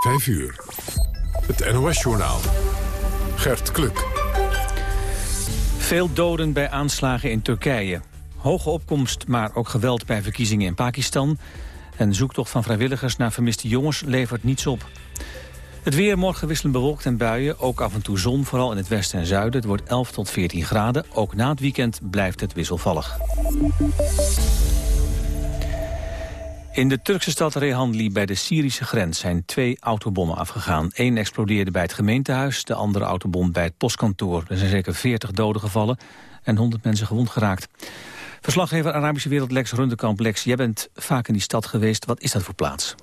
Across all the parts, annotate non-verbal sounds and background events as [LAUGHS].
5 uur. Het NOS-journaal. Gert Kluk. Veel doden bij aanslagen in Turkije. Hoge opkomst, maar ook geweld bij verkiezingen in Pakistan. En zoektocht van vrijwilligers naar vermiste jongens levert niets op. Het weer morgen wisselend bewolkt en buien. Ook af en toe zon, vooral in het westen en zuiden. Het wordt 11 tot 14 graden. Ook na het weekend blijft het wisselvallig. In de Turkse stad Rehanli bij de Syrische grens zijn twee autobommen afgegaan. Eén explodeerde bij het gemeentehuis, de andere autobom bij het postkantoor. Er zijn zeker 40 doden gevallen en 100 mensen gewond geraakt. Verslaggever Arabische Wereld Lex Rundekamp. Lex, jij bent vaak in die stad geweest. Wat is dat voor plaats?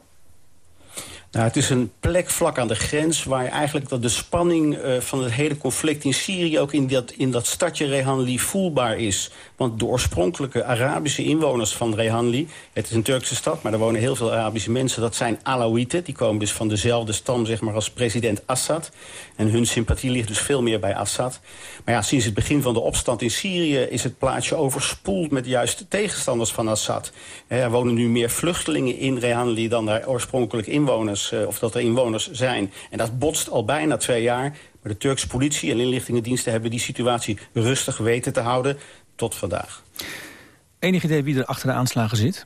Nou, het is een plek vlak aan de grens waar eigenlijk dat de spanning uh, van het hele conflict in Syrië ook in dat, in dat stadje Rehanli voelbaar is. Want de oorspronkelijke Arabische inwoners van Rehanli, het is een Turkse stad, maar er wonen heel veel Arabische mensen, dat zijn Alawieten. Die komen dus van dezelfde stam zeg maar, als president Assad. En hun sympathie ligt dus veel meer bij Assad. Maar ja, sinds het begin van de opstand in Syrië is het plaatsje overspoeld met juist tegenstanders van Assad. Er wonen nu meer vluchtelingen in Rehanli dan daar oorspronkelijk inwoners eh, of dat er inwoners zijn. En dat botst al bijna twee jaar. Maar de Turkse politie en inlichtingendiensten hebben die situatie rustig weten te houden tot vandaag. Enig idee wie er achter de aanslagen zit?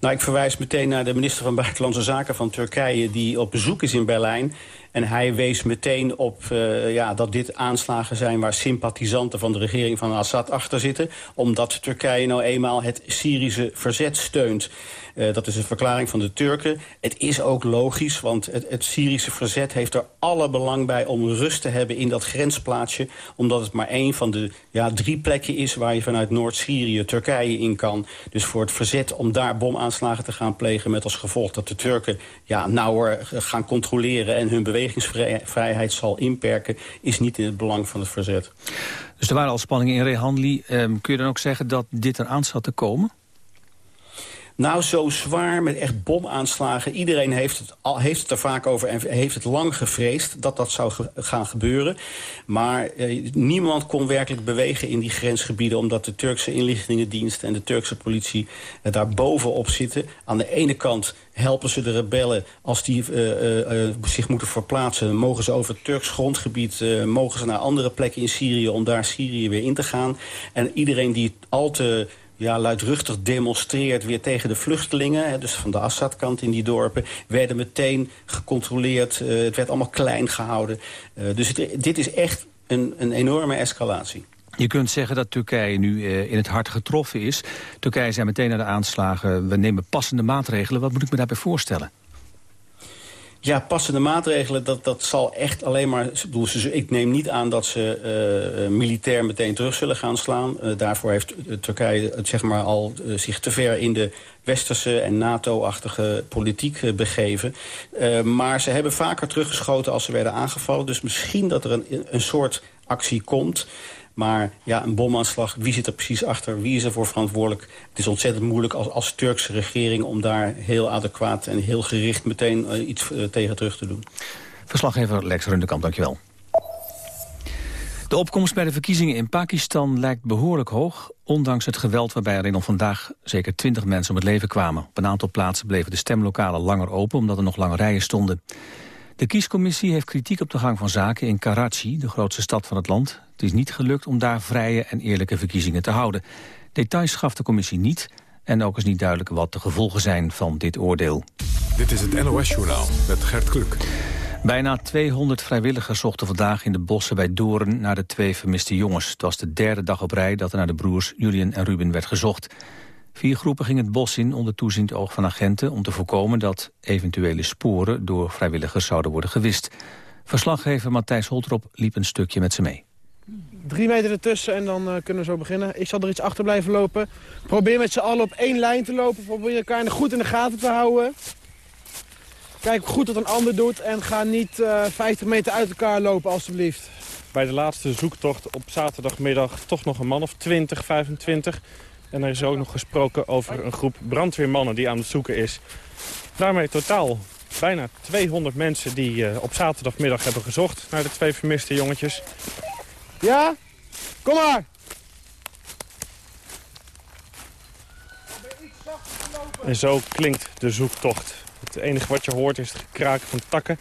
Nou, ik verwijs meteen naar de minister van Buitenlandse Zaken van Turkije... die op bezoek is in Berlijn. En hij wees meteen op uh, ja, dat dit aanslagen zijn... waar sympathisanten van de regering van Assad achter zitten. Omdat Turkije nou eenmaal het Syrische verzet steunt. Uh, dat is een verklaring van de Turken. Het is ook logisch, want het, het, Syrische verzet heeft er alle belang bij... om rust te hebben in dat grensplaatsje. Omdat het maar één van de ja, drie plekken is... waar je vanuit Noord-Syrië Turkije in kan. Dus voor het verzet om daar bomaanslagen te gaan plegen... met als gevolg dat de Turken ja, nauwer gaan controleren... en hun bewegingsvrijheid zal inperken... is niet in het belang van het verzet. Dus er waren al spanningen in Rehanli. Um, kun je dan ook zeggen dat dit eraan zat te komen? Nou, zo zwaar met echt bomaanslagen. Iedereen heeft het, al, heeft het er vaak over en heeft het lang gevreesd dat dat zou gaan gebeuren. Maar eh, niemand kon werkelijk bewegen in die grensgebieden... omdat de Turkse inlichtingendienst en de Turkse politie eh, daar bovenop zitten. Aan de ene kant helpen ze de rebellen als die uh, uh, zich moeten verplaatsen. Mogen ze over Turks grondgebied, mogen ze naar andere plekken in Syrië... om daar Syrië weer in te gaan. En iedereen die al te ja, luidruchtig demonstreert weer tegen de vluchtelingen. Hè, dus van de Assad-kant in die dorpen. Werden meteen gecontroleerd. Uh, het werd allemaal klein gehouden. Uh, dus dit is echt een, een enorme escalatie. Je kunt zeggen dat Turkije nu uh, in het hart getroffen is. Turkije zei meteen naar de aanslagen... we nemen passende maatregelen. Wat moet ik me daarbij voorstellen? Ja, passende maatregelen, dat, dat zal echt alleen maar... Ik neem niet aan dat ze uh, militair meteen terug zullen gaan slaan. Uh, daarvoor heeft Turkije het zeg maar, al zich te ver in de westerse en NATO-achtige politiek begeven. maar ze hebben vaker teruggeschoten als ze werden aangevallen. Dus misschien dat er een, een soort actie komt... Maar ja, een bomaanslag, wie zit er precies achter? Wie is ervoor verantwoordelijk? Het is ontzettend moeilijk als, als Turkse regering... om daar heel adequaat en heel gericht meteen uh, iets uh, tegen terug te doen. Verslaggever Lex Rundekamp, dankjewel. De opkomst bij de verkiezingen in Pakistan lijkt behoorlijk hoog... ondanks het geweld waarbij er nog vandaag zeker 20 mensen om het leven kwamen. Op een aantal plaatsen bleven de stemlokalen langer open... omdat er nog lange rijen stonden. De kiescommissie heeft kritiek op de gang van zaken in Karachi, de grootste stad van het land. Het is niet gelukt om daar vrije en eerlijke verkiezingen te houden. Details gaf de commissie niet en ook is niet duidelijk wat de gevolgen zijn van dit oordeel. Dit is het NOS-journaal met Gert Kluk. Bijna 200 vrijwilligers zochten vandaag in de bossen bij Doorn naar de twee vermiste jongens. Het was de derde dag op rij dat er naar de broers Julian en Ruben werd gezocht. Vier groepen gingen het bos in onder toeziend oog van agenten... om te voorkomen dat eventuele sporen door vrijwilligers zouden worden gewist. Verslaggever Matthijs Holtrop liep een stukje met ze mee. Drie meter ertussen en dan uh, kunnen we zo beginnen. Ik zal er iets achter blijven lopen. Probeer met z'n allen op één lijn te lopen. Probeer elkaar goed in de gaten te houden. Kijk goed wat een ander doet en ga niet uh, eh, 50 meter uit elkaar lopen alstublieft. Bij de laatste zoektocht op zaterdagmiddag toch nog een man of 20, 25... En er is ook nog gesproken over een groep brandweermannen die aan het zoeken is. Daarmee totaal bijna 200 mensen die uh, op zaterdagmiddag hebben gezocht naar de twee vermiste jongetjes. Ja? Kom maar! En zo klinkt de zoektocht. Het enige wat je hoort is het gekraken van takken.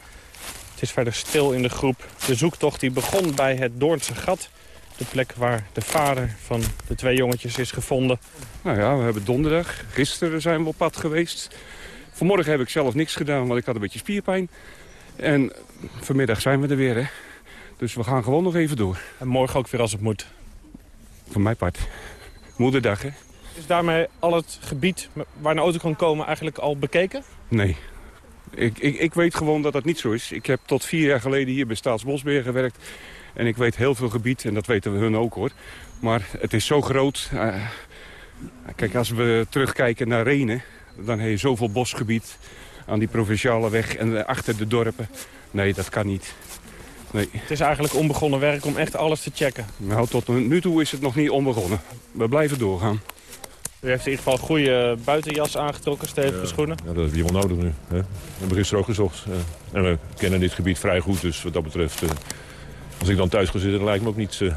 Het is verder stil in de groep. De zoektocht die begon bij het Doornse gat. De plek waar de vader van de twee jongetjes is gevonden. Nou ja, we hebben donderdag. Gisteren zijn we op pad geweest. Vanmorgen heb ik zelf niks gedaan, want ik had een beetje spierpijn. En vanmiddag zijn we er weer, hè. Dus we gaan gewoon nog even door. En morgen ook weer als het moet. Van mijn part. Moederdag, hè? Is daarmee al het gebied waar een auto kan komen eigenlijk al bekeken? Nee. Ik, ik, ik weet gewoon dat dat niet zo is. Ik heb tot vier jaar geleden hier bij Staatsbosbeheer gewerkt. En ik weet heel veel gebied, en dat weten we hun ook hoor. Maar het is zo groot. Uh, kijk, als we terugkijken naar Renen... dan heb je zoveel bosgebied aan die provinciale weg en achter de dorpen. Nee, dat kan niet. Nee. Het is eigenlijk onbegonnen werk om echt alles te checken. Nou, tot nu toe is het nog niet onbegonnen. We blijven doorgaan. U heeft in ieder geval een goede buitenjas aangetrokken, stevige ja, schoenen. Ja, dat hebben we wel nodig nu. Hè? We hebben gisteren ook gezocht. en we kennen dit gebied vrij goed, dus wat dat betreft... Als ik dan thuis ga zitten, lijkt me ook niet uh,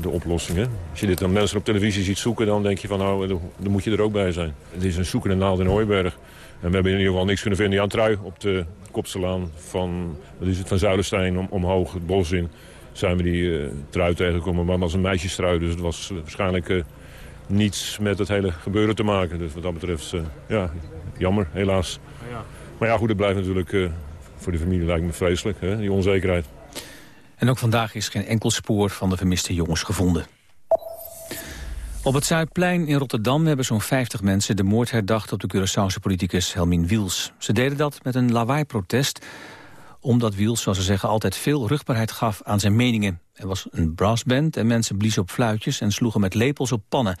de oplossing. Hè? Als je dit dan mensen op televisie ziet zoeken, dan denk je van nou, dan moet je er ook bij zijn. Het is een zoekende naald in Hooiberg. En we hebben in ieder geval niks kunnen vinden. Jan Trui op de Kopselaan van, wat is het, van Zuiderstein om, omhoog, het bos in. Zijn we die uh, trui tegengekomen, maar was een meisjestrui. Dus het was waarschijnlijk uh, niets met het hele gebeuren te maken. Dus wat dat betreft, uh, ja, jammer, helaas. Maar ja, goed, het blijft natuurlijk voor de familie lijkt me vreselijk, hè, die onzekerheid. En ook vandaag is geen enkel spoor van de vermiste jongens gevonden. Op het Zuidplein in Rotterdam hebben zo'n 50 mensen de moord herdacht op de Curaçaose politicus Helmin Wiels. Ze deden dat met een lawaai-protest, omdat Wiels, zoals ze zeggen, altijd veel rugbaarheid gaf aan zijn meningen. Er was een brassband en mensen bliezen op fluitjes en sloegen met lepels op pannen.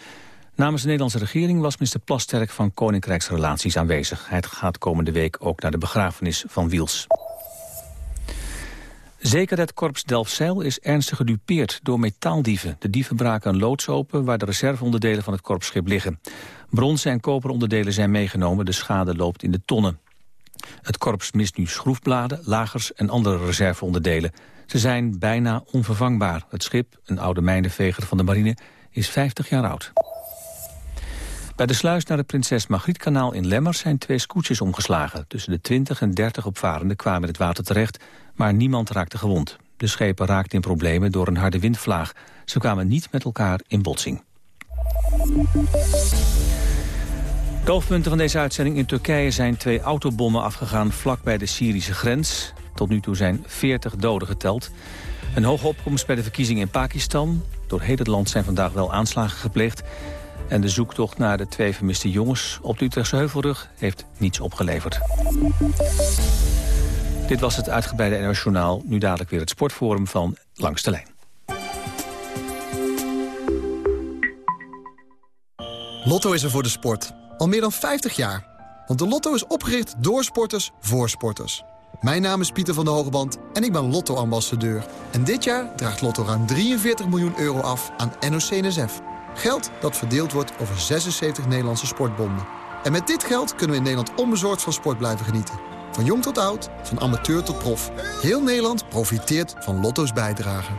Namens de Nederlandse regering was minister Plasterk van Koninkrijksrelaties aanwezig. Hij gaat komende week ook naar de begrafenis van Wiels. Zekerheidskorps Delfzijl is ernstig gedupeerd door metaaldieven. De dieven braken een loods open waar de reserveonderdelen van het korpsschip liggen. Bronzen en koperonderdelen zijn meegenomen, de schade loopt in de tonnen. Het korps mist nu schroefbladen, lagers en andere reserveonderdelen. Ze zijn bijna onvervangbaar. Het schip, een oude mijnenveger van de marine, is 50 jaar oud. Bij de sluis naar het Prinses Margrietkanaal in Lemmers zijn twee scootjes omgeslagen. Tussen de 20 en 30 opvarenden kwamen het water terecht, maar niemand raakte gewond. De schepen raakten in problemen door een harde windvlaag. Ze kwamen niet met elkaar in botsing. De hoofdpunten van deze uitzending in Turkije zijn twee autobommen afgegaan vlak bij de Syrische grens. Tot nu toe zijn 40 doden geteld. Een hoge opkomst bij de verkiezingen in Pakistan. Door heel het land zijn vandaag wel aanslagen gepleegd. En de zoektocht naar de twee vermiste jongens op de Utrechtse Heuvelrug heeft niets opgeleverd. Dit was het uitgebreide NOS. Nu dadelijk weer het sportforum van Langs de Lijn. Lotto is er voor de sport. Al meer dan 50 jaar. Want de Lotto is opgericht door sporters voor sporters. Mijn naam is Pieter van der Hogeband en ik ben Lotto-ambassadeur. En dit jaar draagt Lotto ruim 43 miljoen euro af aan NOC-NSF. Geld dat verdeeld wordt over 76 Nederlandse sportbonden. En met dit geld kunnen we in Nederland onbezorgd van sport blijven genieten. Van jong tot oud, van amateur tot prof. Heel Nederland profiteert van Lotto's bijdrage.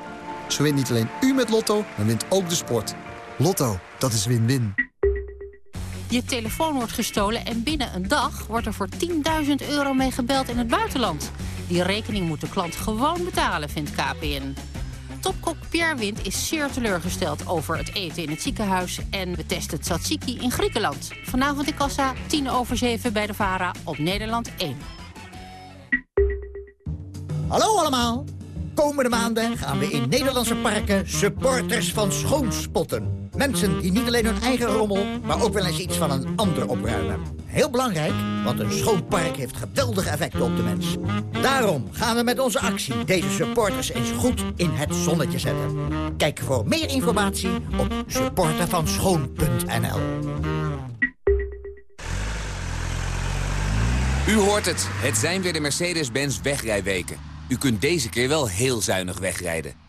Zo wint niet alleen u met Lotto, maar wint ook de sport. Lotto, dat is win-win. Je telefoon wordt gestolen en binnen een dag wordt er voor 10.000 euro mee gebeld in het buitenland. Die rekening moet de klant gewoon betalen, vindt KPN. Topkok Pierre Wind is zeer teleurgesteld over het eten in het ziekenhuis... en we testen tzatziki in Griekenland. Vanavond in Kassa, 10 over 7 bij de VARA op Nederland 1. Hallo allemaal! Komende maanden gaan we in Nederlandse parken supporters van schoonspotten. Mensen die niet alleen hun eigen rommel, maar ook wel eens iets van een ander opruimen. Heel belangrijk, want een schoon park heeft geweldige effecten op de mens. Daarom gaan we met onze actie deze supporters eens goed in het zonnetje zetten. Kijk voor meer informatie op supportervanschoon.nl U hoort het. Het zijn weer de Mercedes-Benz wegrijweken. U kunt deze keer wel heel zuinig wegrijden.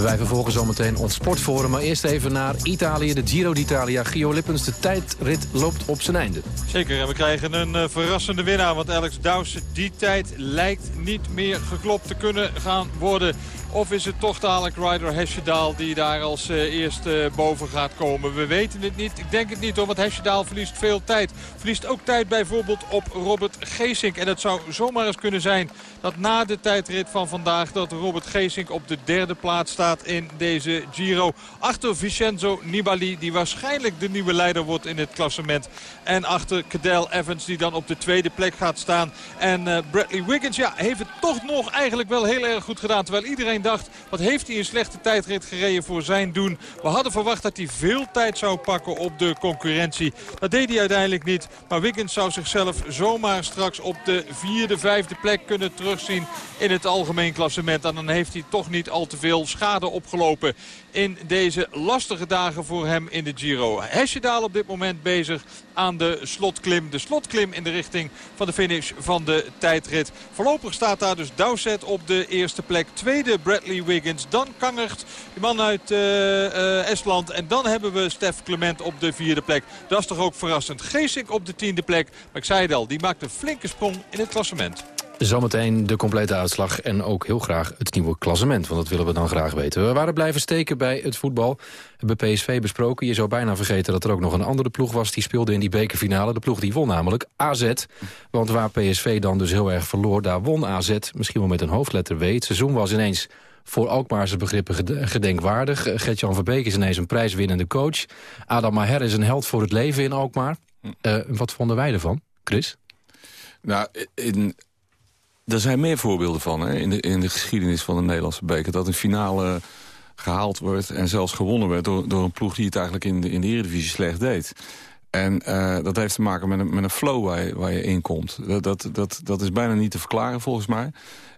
Wij vervolgen zometeen ons sportforum. Maar eerst even naar Italië, de Giro d'Italia. Gio Lippens, de tijdrit loopt op zijn einde. Zeker, en we krijgen een uh, verrassende winnaar. Want Alex Dowsett, die tijd lijkt niet meer geklopt te kunnen gaan worden. Of is het toch dadelijk Ryder Hesjedaal die daar als uh, eerste boven gaat komen? We weten het niet. Ik denk het niet hoor, want Hesjedaal verliest veel tijd. Verliest ook tijd bijvoorbeeld op Robert Geesink. En het zou zomaar eens kunnen zijn dat na de tijdrit van vandaag... dat Robert Geesink op de derde plaats staat in deze Giro. Achter Vincenzo Nibali, die waarschijnlijk de nieuwe leider wordt in het klassement. En achter Cadel Evans, die dan op de tweede plek gaat staan. En uh, Bradley Wiggins, ja, heeft het toch nog eigenlijk wel heel erg goed gedaan. Terwijl iedereen dacht, wat heeft hij een slechte tijdrit gereden voor zijn doen. We hadden verwacht dat hij veel tijd zou pakken op de concurrentie. Dat deed hij uiteindelijk niet. Maar Wiggins zou zichzelf zomaar straks op de vierde, vijfde plek kunnen terugzien in het algemeen klassement. En dan heeft hij toch niet al te veel schade opgelopen in deze lastige dagen voor hem in de Giro. Hesjedaal op dit moment bezig aan de slotklim. De slotklim in de richting van de finish van de tijdrit. Voorlopig staat daar dus Dowsett op de eerste plek. Tweede Bradley Wiggins. Dan Kangert, die man uit uh, uh, Estland. En dan hebben we Stef Clement op de vierde plek. Dat is toch ook verrassend. Geesink op de tiende plek. Maar ik zei het al, die maakt een flinke sprong in het klassement. Zometeen de complete uitslag en ook heel graag het nieuwe klassement. Want dat willen we dan graag weten. We waren blijven steken bij het voetbal. Hebben PSV besproken. Je zou bijna vergeten dat er ook nog een andere ploeg was... die speelde in die bekerfinale. De ploeg die won namelijk AZ. Want waar PSV dan dus heel erg verloor, daar won AZ. Misschien wel met een hoofdletter W. Het seizoen was ineens voor Alkmaarse begrippen gedenkwaardig. Gert-Jan Verbeek is ineens een prijswinnende coach. Adam Maher is een held voor het leven in Alkmaar. Uh, wat vonden wij ervan, Chris? Nou, in, er zijn meer voorbeelden van hè, in, de, in de geschiedenis van de Nederlandse beker. Dat een finale gehaald wordt en zelfs gewonnen werd... door, door een ploeg die het eigenlijk in de, in de Eredivisie slecht deed. En uh, dat heeft te maken met een, met een flow waar je, in komt. Dat, dat, dat, is bijna niet te verklaren volgens mij.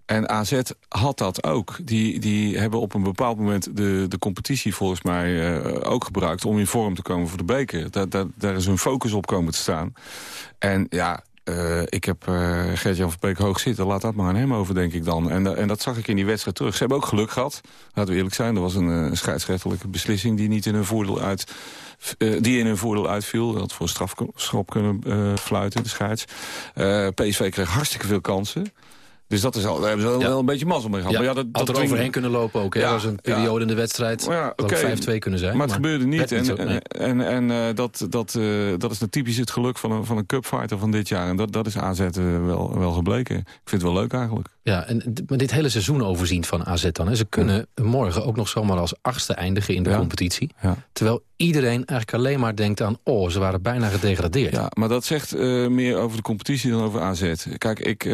En AZ had dat ook. Die, die hebben op een bepaald moment de, de competitie volgens mij uh, ook gebruikt... om in vorm te komen voor de beker. Daar, daar is hun focus op komen te staan. En ja, uh, ik heb uh, Gert-Jan van Beek hoog zitten. Laat dat maar aan hem over, denk ik dan. En, uh, en dat zag ik in die wedstrijd terug. Ze hebben ook geluk gehad. Laten we eerlijk zijn. Er was een, een scheidsrechtelijke beslissing die niet in hun voordeel uit... die in hun voordeel uitviel. Dat voor strafschop kunnen fluiten, de scheids. PSV kreeg hartstikke veel kansen. Dus dat is al, daar hebben ze wel, ja. een beetje mazzel mee gehad. Ja, maar ja, dat, had dat er overheen kunnen lopen ook. Hè? Ja, was een periode in de wedstrijd. Okay. 5-2 kunnen zijn. Maar het maar gebeurde niet. En, niet zo, nee. en, en, en uh, dat, dat, uh, dat is nou typisch het geluk van een, van een cupfighter van dit jaar. En dat, dat is AZ uh, wel, wel gebleken. Ik vind het wel leuk eigenlijk. Ja, en maar dit hele seizoen overzien van AZ dan. Hè? Ze kunnen morgen ook nog zomaar als achtste eindigen in de competitie. Terwijl iedereen eigenlijk alleen maar denkt aan... oh, ze waren bijna gedegradeerd. Ja, maar dat zegt meer over de competitie dan over AZ. Kijk, ik...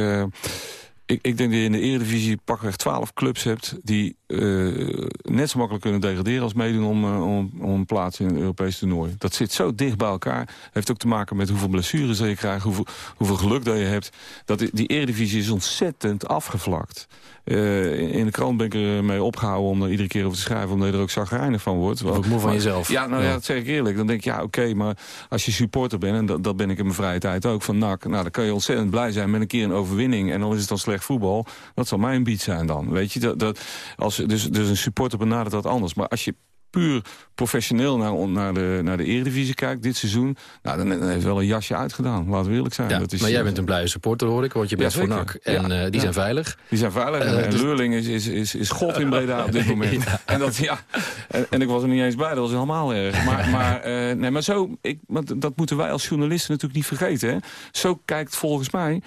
Ik, ik, denk dat je in de Eredivisie pakweg 12 clubs hebt... die uh, net zo makkelijk kunnen degraderen als meedoen om, uh, om, om een plaats in een Europees toernooi. Dat zit zo dicht bij elkaar. Heeft ook te maken met hoeveel blessures je krijgt, hoeveel, hoeveel geluk dat je hebt. Dat die Eredivisie is ontzettend afgevlakt. Uh, in de krant ben ik ermee opgehouden om er iedere keer over te schrijven... omdat je er ook zagrijnig van wordt. Ook moe van jezelf. Ja, nou ja. ja, dat zeg ik eerlijk. Dan denk je, ja, oké, okay, maar als je supporter bent... en dat, dat ben ik in mijn vrije tijd ook, van NAC... nou, dan kan je ontzettend blij zijn met een keer een overwinning... en dan is het dan slecht voetbal. Dat zal mijn beat zijn dan, weet je. Dat, dat, als, dus, dus een supporter benadert dat anders. Maar als je puur professioneel naar, naar, de, naar de Eredivisie kijkt dit seizoen... Nou, dan, dan heeft wel een jasje uitgedaan, laten we eerlijk zijn. Ja, dat is, maar jij bent een blije supporter, hoor ik, want je bent ja, voor NAC. En ja, uh, die zijn veilig. Die zijn veilig. En, uh, en dus... Leurling is, is, is, is god in Breda op dit [LAUGHS] moment. en, dat, ja, en, en, ik was er niet eens bij, dat was helemaal erg. Maar, maar, uh, nee, maar zo, ik, maar dat moeten wij als journalisten natuurlijk niet vergeten. Hè. Zo kijkt volgens mij...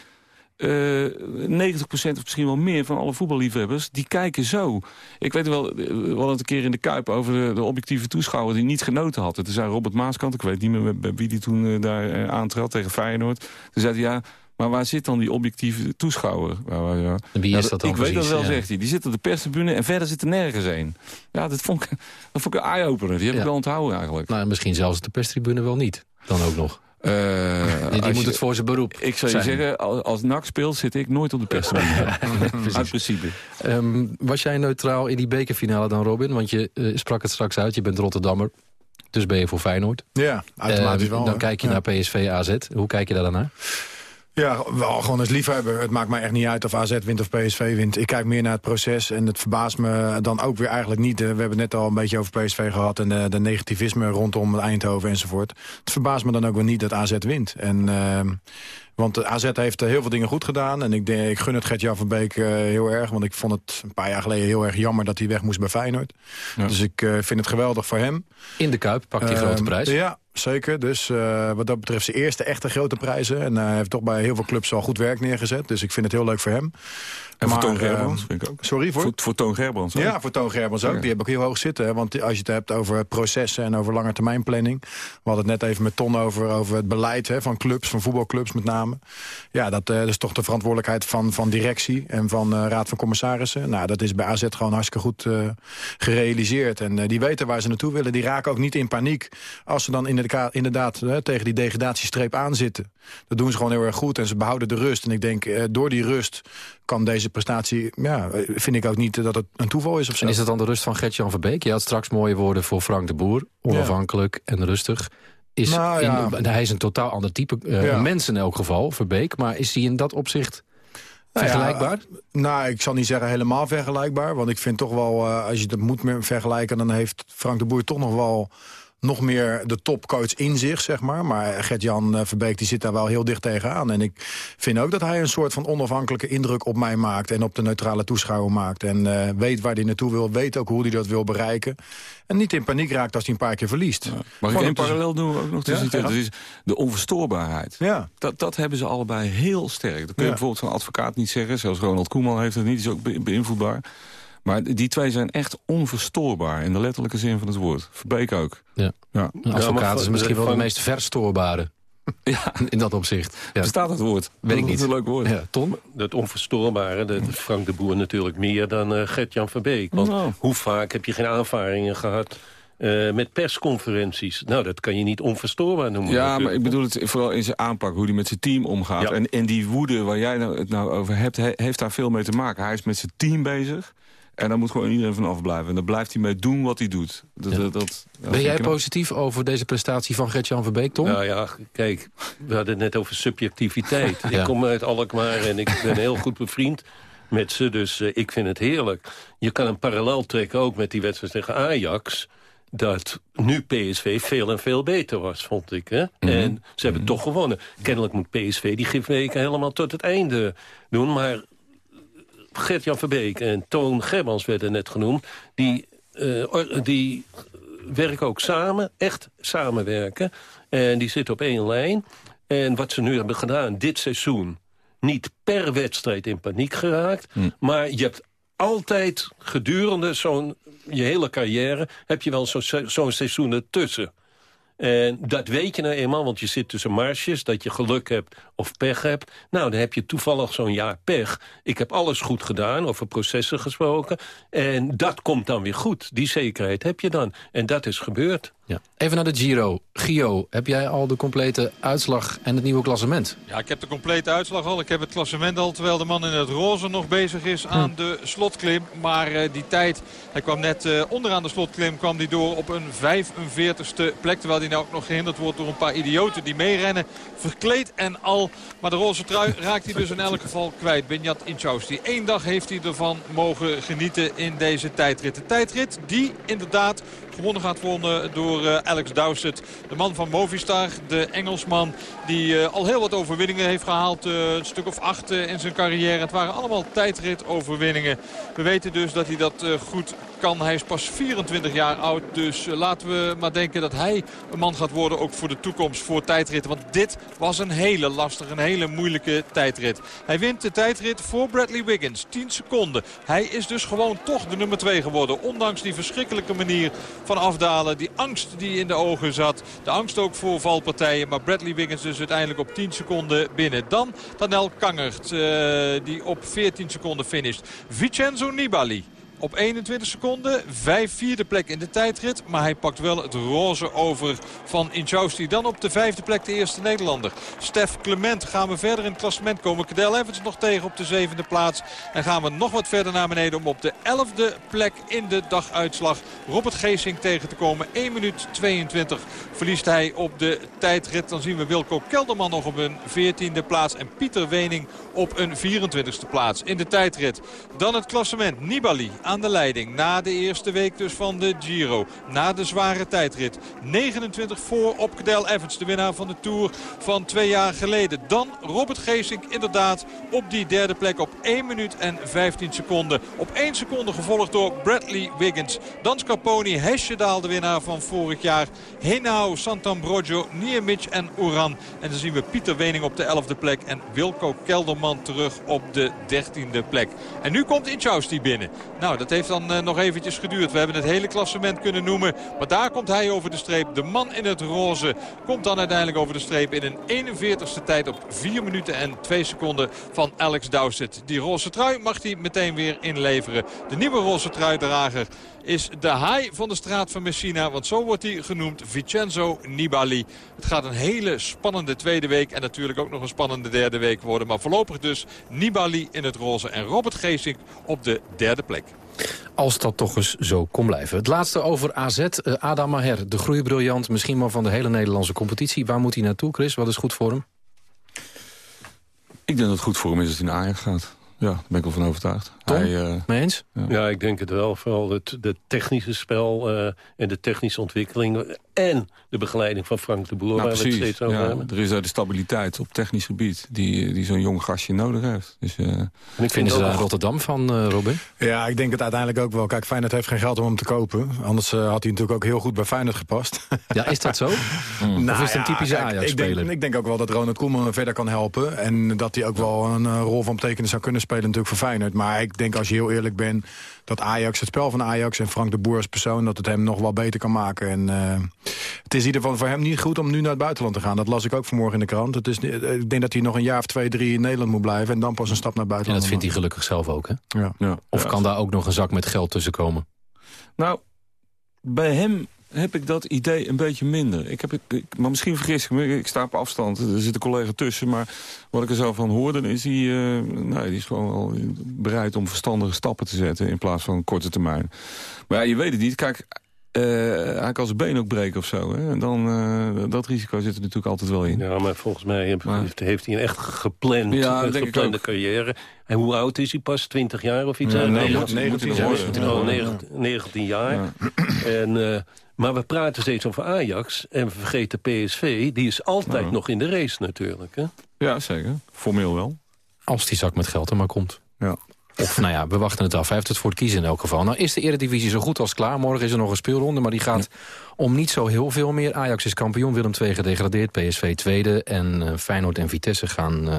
Uh, 90% of misschien wel meer van alle voetballiefhebbers... die kijken zo. Ik weet wel, we hadden het een keer in de Kuip over de, de objectieve toeschouwer... die niet genoten had. Toen zei Robert Maaskant, ik weet niet meer wie die toen uh, daar uh, aantrad tegen Feyenoord. Toen zei hij, ja, maar waar zit dan die objectieve toeschouwer? Ja. Wie is dat dan Ik precies? weet dat wel, ja. zegt hij. Die zit op de perstribune en verder zit er nergens een. Ja, dat vond ik, dat vond ik een eye-opener. Die heb ik wel onthouden eigenlijk. Nou, misschien zelfs de perstribune wel niet. Dan ook nog. Uh, die die moet je, het voor zijn beroep Ik zou je zijn. zeggen, als, als NAC speelt zit ik nooit op de perstribune. [LAUGHS] Uit principe. Um, was jij neutraal in die bekerfinale dan, Robin? Want je uh, sprak het straks uit, je bent Rotterdammer. Dus ben je voor Feyenoord. Ja, automatisch uh, wel. Dan kijk je ja. naar PSV AZ. Hoe kijk je daar dan naar? Ja, wel gewoon als liefhebber. Het maakt mij echt niet uit of AZ wint of PSV wint. Ik kijk meer naar het proces en het verbaast me dan ook weer eigenlijk niet. We hebben het net al een beetje over PSV gehad... en de, de negativisme rondom Eindhoven enzovoort. Het verbaast me dan ook weer niet dat AZ wint. En... Uh, want AZ heeft heel veel dingen goed gedaan. En ik, denk, ik gun het Gert-Jan van Beek uh, heel erg. Want ik vond het een paar jaar geleden heel erg jammer dat hij weg moest bij Feyenoord. Ja. Dus ik uh, vind het geweldig voor hem. In de Kuip pakt hij uh, grote prijs. Ja, zeker. Dus uh, wat dat betreft zijn eerste echte grote prijzen. En hij heeft toch bij heel veel clubs al goed werk neergezet. Dus ik vind het heel leuk voor hem. En voor Toon Gerbrands, vind ik ook. Sorry, voor? Voor, voor Toon Gerbrands. Ja, voor Toon Gerbrands ook. Die heb ik heel hoog zitten. Hè? Want als je het hebt over processen en over langetermijnplanning. We hadden het net even met Ton over, over het beleid hè, van clubs, van voetbalclubs met name. Ja, dat, uh, dat is toch de verantwoordelijkheid van, van directie en van uh, raad van commissarissen. Nou, dat is bij AZ gewoon hartstikke goed gerealiseerd. En die weten waar ze naartoe willen. Die raken ook niet in paniek als ze dan inderdaad tegen die degradatiestreep aanzitten. Dat doen ze gewoon heel erg goed en ze behouden de rust. En ik denk, door die rust kan deze prestatie, ja, vind ik ook niet dat het een toeval is of zo. En is dat dan de rust van Gert-Jan Verbeek? Je had straks mooie woorden voor Frank de Boer. Onafhankelijk ja. en rustig. Is nou, ja. in, hij is een totaal ander type uh, ja. mens in elk geval, Verbeek. Maar is hij in dat opzicht nou vergelijkbaar? Ja, nou, ik zal niet zeggen helemaal vergelijkbaar. Want ik vind toch wel, uh, als je het moet vergelijken... dan heeft Frank de Boer toch nog wel nog meer de topcoach in zich, zeg maar. Maar Gert-Jan Verbeek die zit daar wel heel dicht tegenaan. En ik vind ook dat hij een soort van onafhankelijke indruk op mij maakt... en op de neutrale toeschouwer maakt. En uh, weet waar hij naartoe wil, weet ook hoe hij dat wil bereiken. En niet in paniek raakt als hij een paar keer verliest. Ja. Mag ik één parallel doen ook nog ja. Dat is de onverstoorbaarheid. Ja. Dat, dat hebben ze allebei heel sterk. Dat kun je bijvoorbeeld van een advocaat niet zeggen. Zelfs Ronald Koeman heeft het niet, is ook be beïnvloedbaar. Maar die twee zijn echt onverstoorbaar in de letterlijke zin van het woord. Verbeek ook. Ja. Ja. Een advocaat is misschien wel de meest verstoorbare. [LAUGHS] Ja, in dat opzicht. Ja. Bestaat het woord? Weet ik niet. Dat is een leuk woord. Ja, Ton? Dat onverstoorbare, dat Frank de Boer natuurlijk meer dan uh, Gert-Jan Verbeek. Want Nou. hoe vaak heb je geen aanvaringen gehad uh, met persconferenties? Nou, dat kan je niet onverstoorbaar noemen. Ja, natuurlijk. maar ik bedoel het vooral in zijn aanpak, hoe hij met zijn team omgaat. Ja. En, en die woede waar jij nou, het nou over hebt, he- heeft daar veel mee te maken. Hij is met zijn team bezig. En daar moet gewoon iedereen van afblijven. En daar blijft hij mee doen wat hij doet. Dat, Ja. dat, Ben jij knap. positief over deze prestatie van Gert-Jan Verbeek, Tom? Nou ja, kijk, we hadden het net over subjectiviteit. [LAUGHS] Ja. Ik kom uit Alkmaar en ik ben heel goed bevriend met ze. Dus eh, ik vind het heerlijk. Je kan een parallel trekken ook met die wedstrijd tegen Ajax dat nu PSV veel en veel beter was, vond ik. Hè? En ze hebben toch gewonnen. Kennelijk moet PSV die gifweken helemaal tot het einde doen. Maar Gert-Jan Verbeek en Toon Gerbrands werden net genoemd... die, eh, or- die werken ook samen, echt samenwerken. En die zitten op één lijn. En wat ze nu hebben gedaan dit seizoen... niet per wedstrijd in paniek geraakt... maar je hebt altijd gedurende zo'n je hele carrière... heb je wel zo'n zo'n seizoen ertussen. En dat weet je nou eenmaal, want je zit tussen marges... dat je geluk hebt of pech hebt. Nou, dan heb je toevallig zo'n jaar pech. Ik heb alles goed gedaan, over processen gesproken. En dat komt dan weer goed. Die zekerheid heb je dan. En dat is gebeurd. Ja. Even naar de Giro. Gio, heb jij al de complete uitslag en het nieuwe klassement? Ja, ik heb de complete uitslag al. Ik heb het klassement al, terwijl de man in het roze nog bezig is aan de slotklim. Maar eh, die tijd, hij kwam net eh, onderaan de slotklim, kwam hij door op een 45ste plek. Terwijl hij nou ook nog gehinderd wordt door een paar idioten die meerennen. Verkleed en al. Maar de roze trui [LAUGHS] raakt hij dus in elk geval kwijt. Benjat Inchausti. Eén dag heeft hij ervan mogen genieten in deze tijdrit. De tijdrit die inderdaad gewonnen gaat worden door eh, Alex Dowsett. De man van Movistar, de Engelsman die eh, al heel wat overwinningen heeft gehaald. eh, een stuk of acht in zijn carrière. Het waren allemaal tijdritoverwinningen. We weten dus dat hij dat goed kan. Hij is pas 24 jaar oud. Dus laten we maar denken dat hij een man gaat worden ook voor de toekomst, voor tijdritten. Want dit was een hele lastige, een hele moeilijke tijdrit. Hij wint de tijdrit voor Bradley Wiggins. 10 seconden. Hij is dus gewoon toch de nummer 2 geworden. Ondanks die verschrikkelijke manier van afdalen. Die angst die in de ogen zat. De angst ook voor valpartijen. Maar Bradley Wiggins dus uiteindelijk op 10 seconden binnen. Dan Tanel Kangert. eh, die op 14 seconden finisht. Vincenzo Nibali op 21 seconden. Vijf vierde plek in de tijdrit. Maar hij pakt wel het roze over van Inchausti. Dan op de vijfde plek de eerste Nederlander. Stef Clement gaan we verder in het klassement komen. Cadel Evans nog tegen op de zevende plaats. En gaan we nog wat verder naar beneden om op de elfde plek in de daguitslag Robert Geesing tegen te komen. 1 minuut 22 verliest hij op de tijdrit. Dan zien we Wilco Kelderman nog op een 14e plaats. En Pieter Wening op een 24e plaats in de tijdrit. Dan het klassement. Nibali aan de leiding. Na de eerste week dus van de Giro. Na de zware tijdrit. 29 voor op Cadel Evans. De winnaar van de Tour van twee jaar geleden. Dan Robert Geesink inderdaad op die derde plek op 1 minuut en 15 seconden. Op 1 seconde gevolgd door Bradley Wiggins. Dan Scarponi, Hesjedaal de winnaar van vorig jaar. Henao, Sant'Ambrogio, Niemic en Oran. En dan zien we Pieter Wening op de 11e plek. En Wilco Kelderman terug op de 13e plek. En nu komt Inchausti binnen. Nou, dat heeft dan uh, nog eventjes geduurd. We hebben het hele klassement kunnen noemen. Maar daar komt hij over de streep. De man in het roze komt dan uiteindelijk over de streep in een 41ste tijd op 4 minuten en 2 seconden van Alex Dowsett. Die roze trui mag hij meteen weer inleveren. De nieuwe roze truidrager is de haai van de straat van Messina. Want zo wordt hij genoemd, Vincenzo Nibali. Het gaat een hele spannende tweede week en natuurlijk ook nog een spannende derde week worden. Maar voorlopig dus Nibali in het roze en Robert Geesink op de derde plek. Als dat toch eens zo kon blijven. Het laatste over AZ. Uh, Adam Maher, de groeibriljant, misschien wel van de hele Nederlandse competitie. Waar moet hij naartoe, Chris? Wat is goed voor hem? Ik denk dat het goed voor hem is dat hij naar Ajax gaat. Ja, daar ben ik wel van overtuigd. Tom, Hij, uh, mee eens? Ja. ja. ik denk het wel. Vooral het de technische spel uh, en de technische ontwikkeling... en de begeleiding van Frank de Boer, nou, waar precies. we het steeds over ja, hebben. Er is uh, de stabiliteit op technisch gebied die, die zo'n jong gastje nodig heeft. Dus, en ik vind ze daar Rotterdam van, Robin? Ja, ik denk het uiteindelijk ook wel. Kijk, Feyenoord heeft geen geld om hem te kopen. Anders had hij natuurlijk ook heel goed bij Feyenoord gepast. Ja, is dat zo? mm. [LAUGHS] nou, of is het een typische ja, Ajax-speler? Ik, denk, ik denk ook wel dat Ronald Koeman verder kan helpen. En dat hij ook wel een rol van betekenis zou kunnen spelen natuurlijk voor Feyenoord. Maar ik denk als je heel eerlijk bent dat Ajax, het spel van Ajax en Frank de Boer als persoon... dat het hem nog wel beter kan maken. En uh, het is in ieder geval voor hem niet goed om nu naar het buitenland te gaan. Dat las ik ook vanmorgen in de krant. Het is, ik denk dat hij nog een jaar of twee, drie in Nederland moet blijven... en dan pas een stap naar buiten. En dat vindt hij gelukkig zelf ook, hè? Ja. ja. Of ja. kan daar ook nog een zak met geld tussen komen? Nou, bij hem heb ik dat idee een beetje minder. Ik heb, ik, maar misschien vergis ik me, ik sta op afstand, er zit een collega tussen... maar wat ik er zo van hoorde, is hij, uh, nou, die is gewoon wel bereid om verstandige stappen te zetten... in plaats van korte termijn. Maar ja, je weet het niet. Kijk, uh, hij kan zijn been ook breken of zo. Hè? En dan, uh, dat risico zit er natuurlijk altijd wel in. Ja, maar volgens mij heeft, maar, heeft hij een echt gepland, ja, een geplande carrière. En hoe oud is hij pas? 20 jaar of iets? Ja, nee, 19, 19, 19, oh, 19, 19 jaar. Ja. En, uh, maar we praten steeds over Ajax en we vergeten PSV. Die is altijd nog in de race natuurlijk. Hè? Ja, zeker. Formeel wel. Als die zak met geld er maar komt. Ja. Of nou ja, we wachten het af. Hij heeft het voor het kiezen in elk geval. Nou is de Eredivisie zo goed als klaar. Morgen is er nog een speelronde, maar die gaat ja. om niet zo heel veel meer. Ajax is kampioen, Willem II gedegradeerd, PSV tweede. En uh, Feyenoord en Vitesse gaan uh,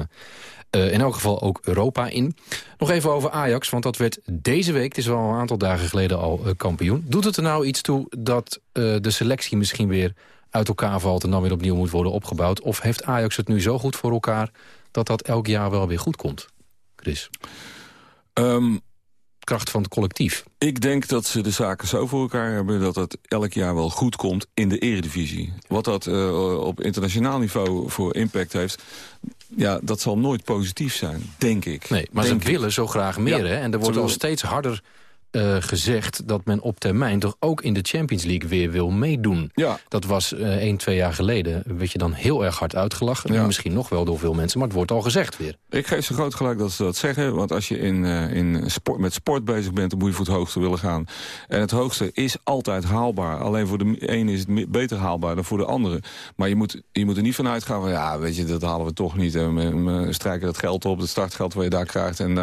uh, in elk geval ook Europa in. Nog even over Ajax, want dat werd deze week... het is wel een aantal dagen geleden al kampioen. Doet het er nou iets toe dat de selectie misschien weer uit elkaar valt... en dan weer opnieuw moet worden opgebouwd? Of heeft Ajax het nu zo goed voor elkaar... dat dat elk jaar wel weer goed komt? Chris? Um, kracht van het collectief. Ik denk dat ze de zaken zo voor elkaar hebben... dat het elk jaar wel goed komt in de eredivisie. Wat dat uh, op internationaal niveau voor impact heeft... ja, dat zal nooit positief zijn, denk ik. Nee, maar denk ze willen zo graag meer, ja, hè? En er wordt al steeds harder uh, gezegd dat men op termijn toch ook in de Champions League weer wil meedoen. Ja. Dat was uh, één, twee jaar geleden. Werd je dan heel erg hard uitgelachen. Ja. Misschien nog wel door veel mensen, maar het wordt al gezegd weer. Ik geef ze groot gelijk dat ze dat zeggen. Want als je in, uh, in sport, met sport bezig bent, dan moet je voor het hoogste willen gaan. En het hoogste is altijd haalbaar. Alleen voor de ene is het beter haalbaar dan voor de andere. Maar je moet, je moet er niet van uitgaan van, ja, weet je, dat halen we toch niet. En we, strijken dat geld op, het startgeld wat je daar krijgt. En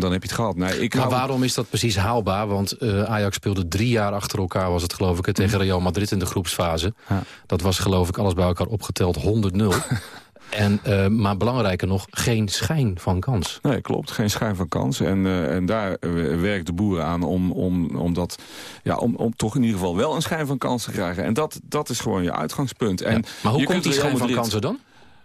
dan heb je het gehad. Nee, ik maar waarom is dat precies haalbaar? Want uh, Ajax speelde drie jaar achter elkaar, was het geloof ik, tegen Real Madrid in de groepsfase. Ja. Dat was geloof ik alles bij elkaar opgeteld 100-0. [LAUGHS] En, uh, maar belangrijker nog, geen schijn van kans. Nee, klopt. Geen schijn van kans. En, uh, en daar werkt de boeren aan om, om, om, dat, ja, om, om toch in ieder geval wel een schijn van kans te krijgen. En dat, dat is gewoon je uitgangspunt. En ja. Maar hoe komt die schijn van kansen dan?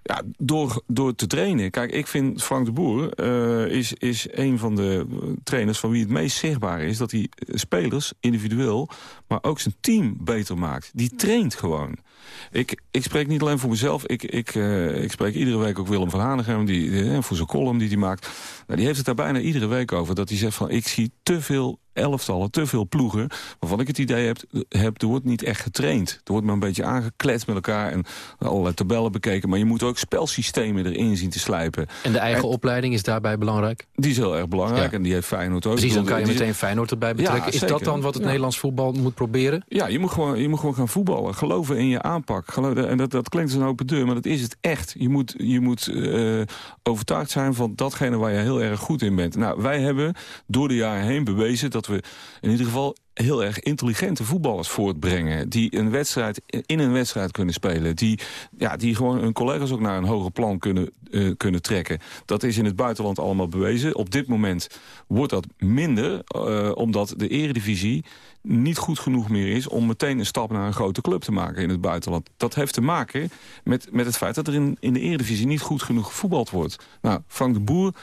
Ja, door, door te trainen. Kijk, ik vind Frank de Boer uh, is, is een van de trainers van wie het meest zichtbaar is... dat hij spelers individueel, maar ook zijn team beter maakt. Die traint gewoon. Ik, ik spreek niet alleen voor mezelf. Ik, ik, uh, ik spreek iedere week ook Willem van Hanegem die, die, voor zijn column die hij maakt. Nou, die heeft het daar bijna iedere week over. Dat hij zegt van ik zie te veel elftallen, te veel ploegen... waarvan ik het idee heb, heb, er wordt niet echt getraind. Er wordt maar een beetje aangekletst met elkaar en allerlei tabellen bekeken. Maar je moet ook spelsystemen erin zien te slijpen. En de eigen opleiding is daarbij belangrijk? Die is heel erg belangrijk en die heeft Feyenoord ook. Precies, dan kan je meteen Feyenoord erbij betrekken. is dat dan wat het Nederlands voetbal moet proberen? Ja, je moet gewoon, je moet gewoon gaan voetballen. Geloven in je aanpak. Geloven, en dat, dat klinkt als een open deur, maar dat is het echt. Je moet, je moet uh, overtuigd zijn van datgene waar je heel erg goed in bent. Nou, wij hebben door de jaren heen bewezen dat we in ieder geval heel erg intelligente voetballers voortbrengen. Die een wedstrijd, in een wedstrijd kunnen spelen. Die, ja, die gewoon hun collega's ook naar een hoger plan kunnen, uh, kunnen trekken. Dat is in het buitenland allemaal bewezen. Op dit moment wordt dat minder. Uh, omdat de eredivisie niet goed genoeg meer is... om meteen een stap naar een grote club te maken in het buitenland. Dat heeft te maken met, met het feit dat er in, in de eredivisie niet goed genoeg gevoetbald wordt. Nou, Frank de Boer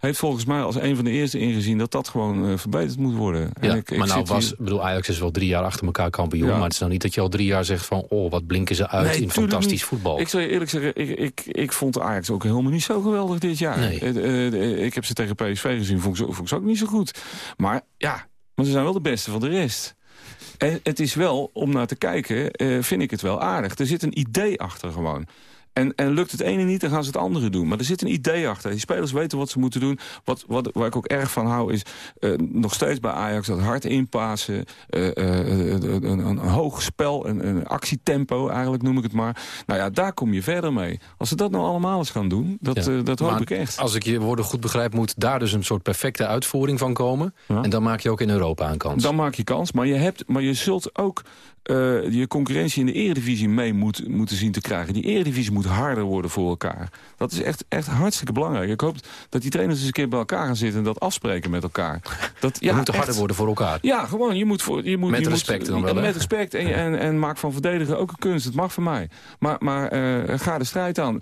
heeft volgens mij als een van de eerste ingezien... dat dat gewoon uh, verbeterd moet worden. Ja, ik, maar nou was, hier... bedoel, Ajax is wel drie jaar achter elkaar kampioen... Ja. maar het is nou niet dat je al drie jaar zegt van... oh, wat blinken ze uit nee, in fantastisch niet. voetbal. Ik zal je eerlijk zeggen, ik, ik, ik vond Ajax ook helemaal niet zo geweldig dit jaar. Nee. Uh, uh, ik heb ze tegen PSV gezien, vond ik, ze, vond ik ze ook niet zo goed. Maar ja, maar ze zijn wel de beste van de rest. En het is wel, om naar te kijken, vind ik het wel aardig. Er zit een idee achter gewoon. En, en lukt het ene niet, dan gaan ze het andere doen. Maar er zit een idee achter. Die spelers weten wat ze moeten doen. Wat, wat, waar ik ook erg van hou is uh, nog steeds bij Ajax dat hard inpassen. Uh, uh, een, een, een, hoog spel, een, een actietempo eigenlijk noem ik het maar. Nou ja, daar kom je verder mee. Als ze dat nou allemaal eens gaan doen, dat, ja. dat hoop maar ik echt. Als ik je woorden goed begrijp, moet daar dus een soort perfecte uitvoering van komen. Ja. En dan maak je ook in Europa een kans. Dan maak je kans, maar je, hebt, maar je zult ook uh, je concurrentie in de eredivisie mee moet, moeten zien te krijgen. Die eredivisie moet harder worden voor elkaar. Dat is echt, echt hartstikke belangrijk. Ik hoop dat die trainers eens een keer bij elkaar gaan zitten... en dat afspreken met elkaar. Dat, ja, moet harder worden voor elkaar. Ja, gewoon. Je moet voor, je moet, met je respect moet, dan wel. Met respect en, en, en, maak van verdedigen ook een kunst. Het mag van mij. Maar, maar uh, ga de strijd aan.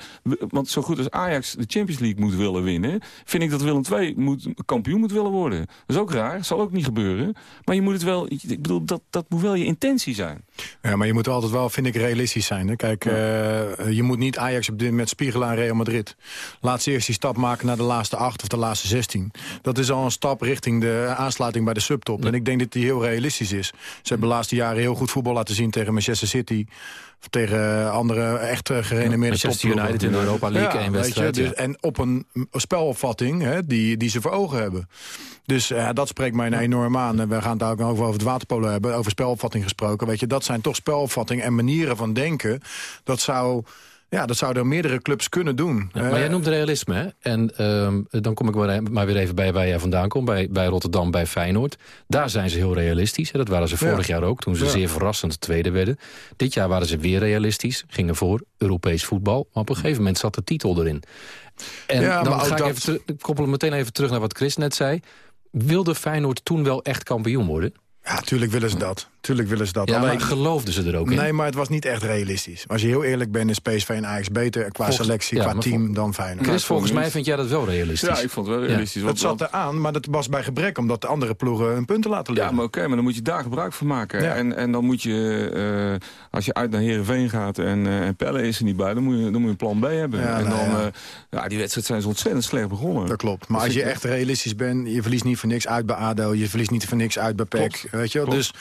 Want zo goed als Ajax de Champions League moet willen winnen... vind ik dat Willem II moet, kampioen moet willen worden. Dat is ook raar. Zal ook niet gebeuren. Maar je moet het wel... Ik bedoel, dat, dat moet wel je intentie zijn. Ja, maar je moet altijd wel, vind ik, realistisch zijn. Hè? Kijk, ja. uh, je moet niet Ajax op dit met spiegelen aan Real Madrid. Laat ze eerst die stap maken naar de laatste acht of de laatste zestien. Dat is al een stap richting de aansluiting bij de subtop. Ja. En ik denk dat die heel realistisch is. Ze hebben de laatste jaren heel goed voetbal laten zien tegen Manchester City tegen andere echt gerenommeerde ja, Manchester United in de Europa League ja, en wedstrijd. Je, dus, en op een spelopvatting hè, die, die ze voor ogen hebben. Dus uh, dat spreekt mij enorm aan. En we gaan het ook over, over het waterpolo hebben, over spelopvatting gesproken. Weet je, dat zijn toch spelopvattingen en manieren van denken. Dat zou... Ja, dat zouden meerdere clubs kunnen doen. Ja, maar jij noemt realisme, hè? En um, dan kom ik maar, maar weer even bij waar jij vandaan komt. Bij, bij Rotterdam, bij Feyenoord. Daar zijn ze heel realistisch. Hè? Dat waren ze vorig ja. jaar ook, toen ze ja. zeer verrassend tweede werden. Dit jaar waren ze weer realistisch. Gingen voor Europees voetbal. Maar op een gegeven moment zat de titel erin. En ja, dan ga ik, even ik koppel meteen even terug naar wat Chris net zei. Wilde Feyenoord toen wel echt kampioen worden? Ja, tuurlijk willen ze dat. Tuurlijk willen ze dat. Ja, Alleen, geloofden ze er ook in? Nee, maar het was niet echt realistisch. Als je heel eerlijk bent, is PSV en Ajax beter qua volgens, selectie, ja, qua team dan Feyenoord. Chris, volgens mij vind jij dat wel realistisch. Ja, ik vond het wel realistisch. Ja. Het zat eraan, maar dat was bij gebrek, omdat de andere ploegen hun punten laten liggen. Ja, maar oké, okay, maar dan moet je daar gebruik van maken. Ja. En, en dan moet je, uh, als je uit naar Heerenveen gaat en, uh, en Pelle is er niet bij, dan moet je, dan moet je een plan B hebben. Ja, en nou, dan, uh, ja, die wedstrijd zijn ze ontzettend slecht begonnen. Dat klopt. Maar dus als je echt realistisch bent, je verliest niet voor niks uit bij ADO, je verliest niet voor niks uit bij PEC. Weet je? Dus,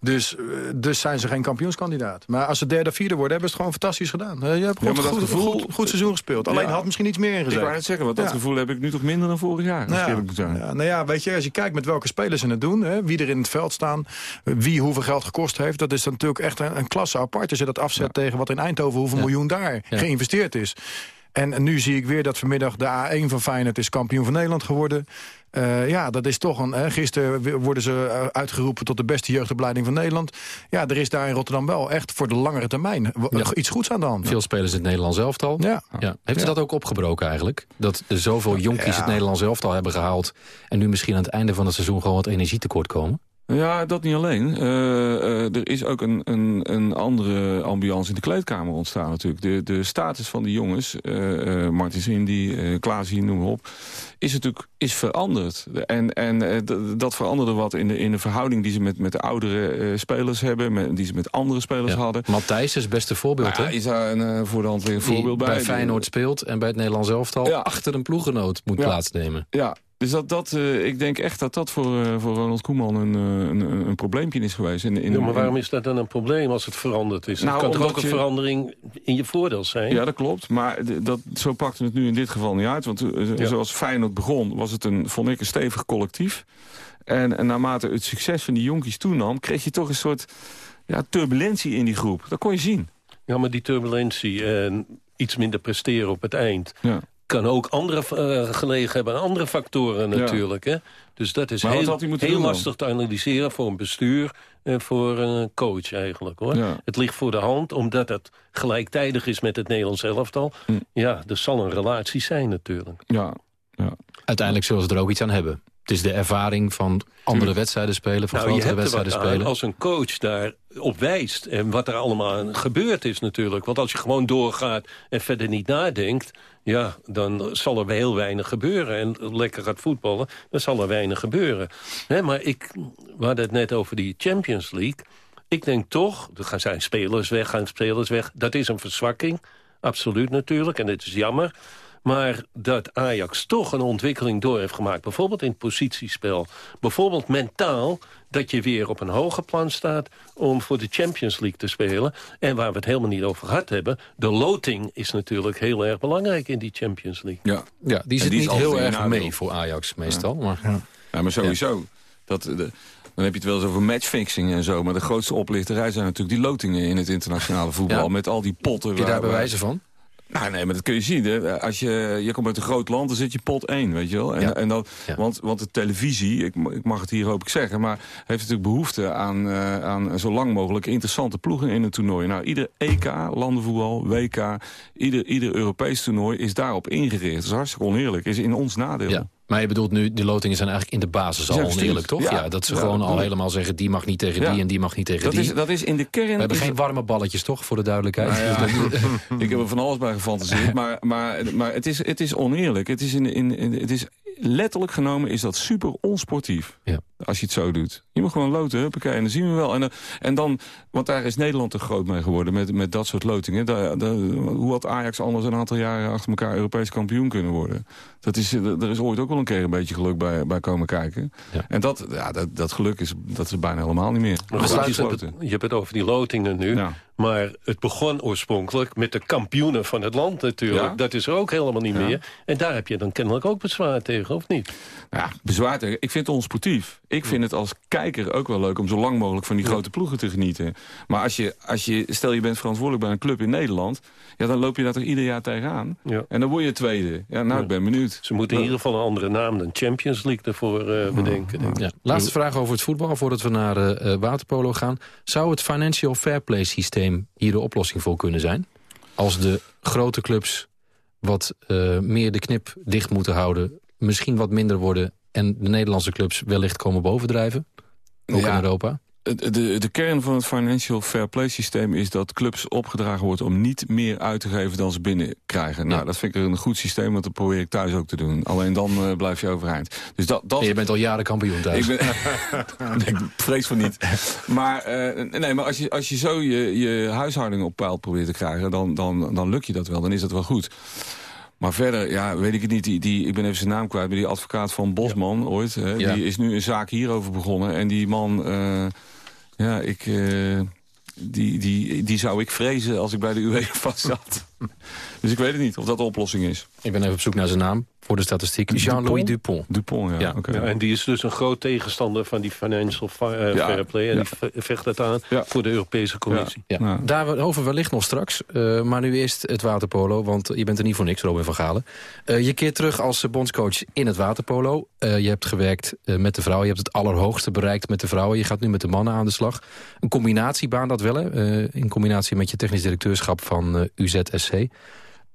dus, dus zijn ze geen kampioenskandidaat. Maar als ze derde vierde worden, hebben ze het gewoon fantastisch gedaan. Je hebt ja, goed, goed, gevoel, goed, goed, seizoen gespeeld. Alleen ja. had misschien iets meer ingezet. Ik wou het zeggen, want dat ja. gevoel heb ik nu toch minder dan vorig jaar. Nou ja, ja, nou ja, weet je, als je kijkt met welke spelers ze het doen, hè, wie er in het veld staan, wie hoeveel geld gekost heeft, dat is dan natuurlijk echt een, een klasse apart. Als je dat afzet tegen wat in Eindhoven, hoeveel miljoen daar geïnvesteerd is. En, nu zie ik weer dat vanmiddag de A1 van Feyenoord is kampioen van Nederland geworden. Uh, ja, dat is toch een... Hè, gisteren worden ze uitgeroepen tot de beste jeugdopleiding van Nederland. Ja, er is daar in Rotterdam wel echt voor de langere termijn ja. iets goeds aan de hand. Veel spelers in het Nederlands elftal. Ja. ja. Heeft u dat ook opgebroken eigenlijk? Dat er zoveel jonkies het Nederlands elftal hebben gehaald... en nu misschien aan het einde van het seizoen gewoon wat energietekort komen? Ja, dat niet alleen. Uh, uh, er is ook een, een, een andere ambiance in de kleedkamer ontstaan natuurlijk. De, de status van die jongens, uh, Martins Indy, Klaas hier, noem maar op... is natuurlijk is veranderd. En, en dat veranderde wat in de, in de verhouding die ze met, met de oudere spelers hebben... Met, die ze met andere spelers ja. hadden. Matthijs is het beste voorbeeld, hè? is daar een, voor de hand weer een voorbeeld bij. bij Feyenoord speelt en bij het Nederlands elftal... Ja. achter een ploeggenoot moet Ja. plaatsnemen. Ja, dus dat, dat, uh, ik denk echt dat dat voor, uh, voor Ronald Koeman een, uh, een, een probleempje is geweest. In, in, ja, maar waarom is dat dan een probleem als het veranderd is? Nou, het kan toch ook een verandering in je voordeel zijn? Ja, dat klopt. Maar dat, zo pakte het nu in dit geval niet uit. Want uh, Ja. zoals Feyenoord begon, was het een, vond ik, een stevig collectief. En, en naarmate het succes van die jonkies toenam... kreeg je toch een soort ja, turbulentie in die groep. Dat kon je zien. Ja, maar die turbulentie en iets minder presteren op het eind... Ja. Kan ook andere eh, gelegen hebben aan andere factoren Ja. natuurlijk. Hè? Dus dat is Maar heel, heel lastig te analyseren voor een bestuur... en voor een coach eigenlijk. hoor. Ja. Het ligt voor de hand, omdat het gelijktijdig is met het Nederlands elftal. Hm. Ja, er zal een relatie zijn natuurlijk. Ja, ja. Uiteindelijk zullen ze er ook iets aan hebben. Het is de ervaring van andere wedstrijden spelen, van Nou, je grotere er wedstrijden spelen. als een coach daar op wijst. En wat er allemaal gebeurd is natuurlijk. Want als je gewoon doorgaat en verder niet nadenkt... ja, dan zal er heel weinig gebeuren. En lekker gaat voetballen, dan zal er weinig gebeuren. Maar ik, we hadden het net over die Champions League. Ik denk toch, er gaan zijn spelers weg, gaan spelers weg. Dat is een verzwakking, absoluut natuurlijk. En het is jammer. Maar dat Ajax toch een ontwikkeling door heeft gemaakt. Bijvoorbeeld in het positiespel. Bijvoorbeeld mentaal dat je weer op een hoger plan staat... om voor de Champions League te spelen. En waar we het helemaal niet over gehad hebben... de loting is natuurlijk heel erg belangrijk in die Champions League. Ja, Ja, die zit die niet heel erg nadeel. mee voor Ajax meestal. Maar, Ja, maar sowieso. Dat, de, dan heb je het wel eens over matchfixing en zo. Maar de grootste oplichterij zijn natuurlijk die lotingen in het internationale voetbal. Ja. Met al die potten. heb je daar bewijzen van? Nou, nee, maar dat kun je zien. Hè. Als je, je komt uit een groot land, dan zit je pot 1, weet je wel. En, Ja. en Ja. want, want de televisie, ik, ik mag het hier hoop ik zeggen... maar heeft natuurlijk behoefte aan, eh, aan zo lang mogelijk interessante ploegen in een toernooi. Nou, ieder EK, landenvoetbal, WK, ieder, ieder Europees toernooi is daarop ingericht. Dat is hartstikke oneerlijk, is in ons nadeel. Ja. Maar je bedoelt nu, de lotingen zijn eigenlijk in de basis al oneerlijk, toch? Ja, Ja. dat ze Ja, gewoon dat al helemaal zeggen... die mag niet tegen Ja. die en die mag niet tegen Dat die. is, dat is in de kern... We hebben geen warme balletjes, toch? Voor de duidelijkheid. Nou [LAUGHS] [LAUGHS] ik heb er van alles bij gefantaseerd. Maar, maar, maar het, is, het is oneerlijk. Het is, in, in, in- het is letterlijk genomen is dat super onsportief. Ja. Als je het zo doet. Je moet gewoon loten, huppakee, en dan zien we wel. En, dan- en dan, want daar is Nederland te groot mee geworden met, met dat soort lotingen. Hoe had Ajax anders een aantal jaren achter elkaar Europees kampioen kunnen worden? Dat is, er is ooit ook wel een keer een beetje geluk bij, bij komen kijken. Ja. En dat, ja, dat, dat geluk is, dat is bijna helemaal niet meer. Maar je, hebt het, over die lotingen nu. Ja. Maar het begon oorspronkelijk met de kampioenen van het land natuurlijk. Ja. Dat is er ook helemaal niet meer. En daar heb je dan kennelijk ook bezwaar tegen, of niet? Ja, bezwaar tegen. Ik vind het onsportief. Ik vind het als kijker ook wel leuk om zo lang mogelijk van die grote ploegen te genieten. Maar als je, als je, stel je bent verantwoordelijk bij een club in Nederland... Ja, dan loop je daar toch ieder jaar tegenaan. Ja. En dan word je tweede. Ja, nou, ik ben benieuwd. Ze moeten in ieder geval een andere naam dan Champions League ervoor eh, bedenken. denk ik. Ja. Laatste vraag over het voetbal, voordat we naar eh, eh, waterpolo gaan. Zou het financial fair play systeem hier de oplossing voor kunnen zijn? Als de grote clubs wat eh, meer de knip dicht moeten houden... misschien wat minder worden en de Nederlandse clubs wellicht komen bovendrijven? Ook Ja. in Europa? De, de, kern van het financial fair play systeem is dat clubs opgedragen wordt om niet meer uit te geven dan ze binnenkrijgen. Nou, dat vind ik een goed systeem, want dat probeer ik thuis ook te doen. Alleen dan eh, blijf je overeind. Dus dat, dat, je bent al jaren kampioen thuis. Ik, ben, [LAUGHS] Nee, ik vrees van niet. Maar, eh, nee, maar als, je, als je zo je, je huishouding op peil probeert te krijgen... Dan, dan, dan lukt je dat wel, dan is dat wel goed. Maar verder, ja, weet ik het niet. Die, die, ik ben even zijn naam kwijt, maar die advocaat van Bosman ooit... Hè, Ja. die is nu een zaak hierover begonnen. En die man, eh, ja, ik... eh, die, die, die zou ik vrezen als ik bij de UEFA [LAUGHS] zat. [LAUGHS] dus ik weet het niet of dat de oplossing is. Ik ben even op zoek naar zijn naam voor de statistiek. Jean-Louis Dupont. Dupont, ja. Ja. oké. Ja, en die is dus een groot tegenstander van die financial fi- eh, Ja, fair play. En ja. die ve- vecht dat aan Ja. voor de Europese Commissie. Ja. Ja. Daarover wellicht nog straks. Eh, maar nu eerst het waterpolo, want je bent er niet voor niks, Robin van Galen. Eh, je keert terug als bondscoach in het waterpolo. Eh, je hebt gewerkt eh, met de vrouwen. Je hebt het allerhoogste bereikt met de vrouwen. Je gaat nu met de mannen aan de slag. Een combinatiebaan dat wel, hè? Eh, in combinatie met je technisch directeurschap van UZSC.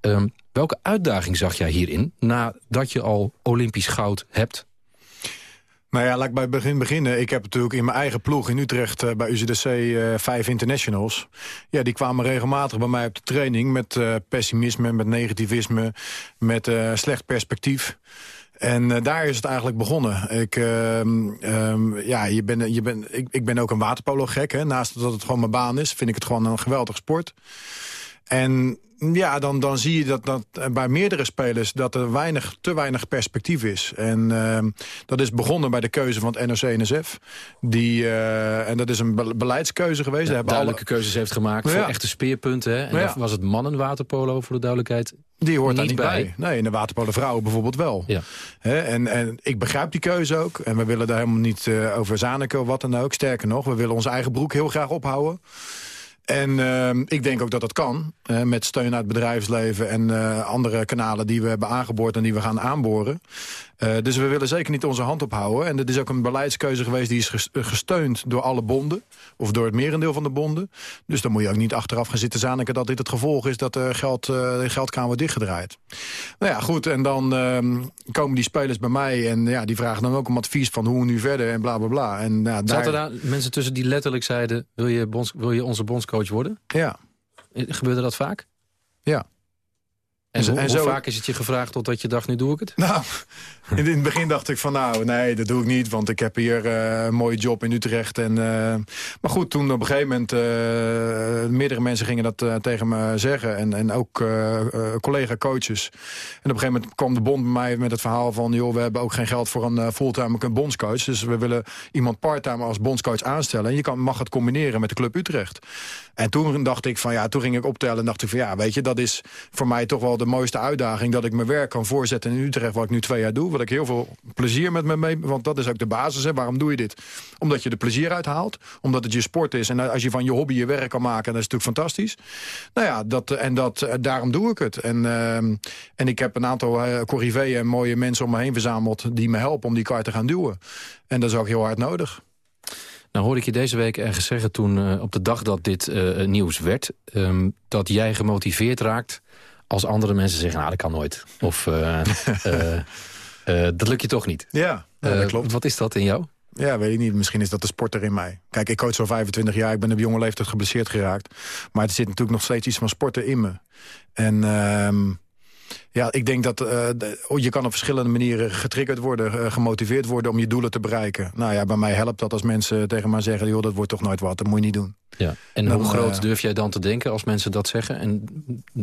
Ehm, welke uitdaging zag jij hierin, nadat je al Olympisch goud hebt? Nou ja, laat ik bij het begin beginnen. Ik heb natuurlijk in mijn eigen ploeg in Utrecht eh, bij UZDC eh, vijf internationals. Ja, die kwamen regelmatig bij mij op de training met eh, pessimisme, met negativisme, met slecht perspectief. En daar is het eigenlijk begonnen. Ik, ehm, ehm, ja, je ben, je ben, ik, ik ben ook een waterpolo gek. Hè. Naast dat het gewoon mijn baan is, vind ik het gewoon een geweldig sport. En ja, dan, dan zie je dat, dat bij meerdere spelers dat er weinig, te weinig perspectief is. En ehm, dat is begonnen bij de keuze van het NOC-NSF. Die, eh, en dat is een be- beleidskeuze geweest. Hebben duidelijke keuzes heeft gemaakt voor ja. echte speerpunten. Hè? En ja. was het mannenwaterpolo, voor de duidelijkheid, Die hoort daar niet bij. Nee, in de waterpolen vrouwen bijvoorbeeld wel. Ja. En, en ik begrijp die keuze ook. En we willen daar helemaal niet eh, over zaniken of wat dan ook. Sterker nog, we willen onze eigen broek heel graag ophouden. En ehm, ik denk ook dat dat kan. met steun uit bedrijfsleven en eh, andere kanalen die we hebben aangeboord en die we gaan aanboren. Eh, dus we willen zeker niet onze hand ophouden. En dat is ook een beleidskeuze geweest die is ges- gesteund door alle bonden. Of door het merendeel van de bonden. Dus dan moet je ook niet achteraf gaan zitten zaniken dat dit het gevolg is dat geld, eh, de geldkraan wordt dichtgedraaid. Nou ja, goed. En dan ehm, komen die spelers bij mij en ja, die vragen dan ook om advies van hoe nu verder en bla bla bla. En, ja, daar... Zaten daar mensen tussen die letterlijk zeiden... wil je, bonds, wil je onze bondscoach worden? Ja. Gebeurde dat vaak? Ja. En, En zo- hoe, en zo- vaak is het je gevraagd totdat je dacht, nu doe ik het? Nou, [LAUGHS] in het begin dacht ik van nou, nee, dat doe ik niet. Want ik heb hier eh, een mooie job in Utrecht. En, eh, maar goed, toen op een gegeven moment... eh, meerdere mensen gingen dat tegen me zeggen. En, en ook collega-coaches. En op een gegeven moment kwam de bond bij mij met het verhaal van... joh, we hebben ook geen geld voor een fulltime bondscoach. Dus we willen iemand parttime als bondscoach aanstellen. En je kan, mag het combineren met de Club Utrecht. En toen dacht ik van ja, toen ging ik optellen en dacht ik van ja, weet je, dat is voor mij toch wel de mooiste uitdaging. Dat ik mijn werk kan voorzetten in Utrecht, wat ik nu twee jaar doe. Wat ik heel veel plezier met me mee, want dat is ook de basis. Hè. Waarom doe je dit? Omdat je er plezier uit haalt. Omdat het je sport is. En als je van je hobby je werk kan maken, dat is natuurlijk fantastisch. Nou ja, dat, en dat, eh, daarom doe ik het. En, ehm, en ik heb een aantal uh, corriveeën en mooie mensen om me heen verzameld die me helpen om die kar te gaan duwen. En dat is ook heel hard nodig. Nou hoorde ik je deze week ergens zeggen toen eh, op de dag dat dit nieuws werd... ehm, dat jij gemotiveerd raakt als andere mensen zeggen... nou, dat kan nooit. Of eh, [LAUGHS] eh, eh, dat lukt je toch niet. Ja, ja, dat klopt. Wat is dat in jou? Ja, weet ik niet. Misschien is dat de sporter in mij. Kijk, ik coach al 25 jaar. Ik ben op jonge leeftijd geblesseerd geraakt. Maar er zit natuurlijk nog steeds iets van sporten in me. En ehm, ja, ik denk dat eh, oh, je kan op verschillende manieren getriggerd worden, eh, gemotiveerd worden om je doelen te bereiken. Nou ja, bij mij helpt dat als mensen tegen mij zeggen, joh, dat wordt toch nooit wat, dat moet je niet doen. Ja. En Dan, hoe groot eh, durf jij dan te denken als mensen dat zeggen? En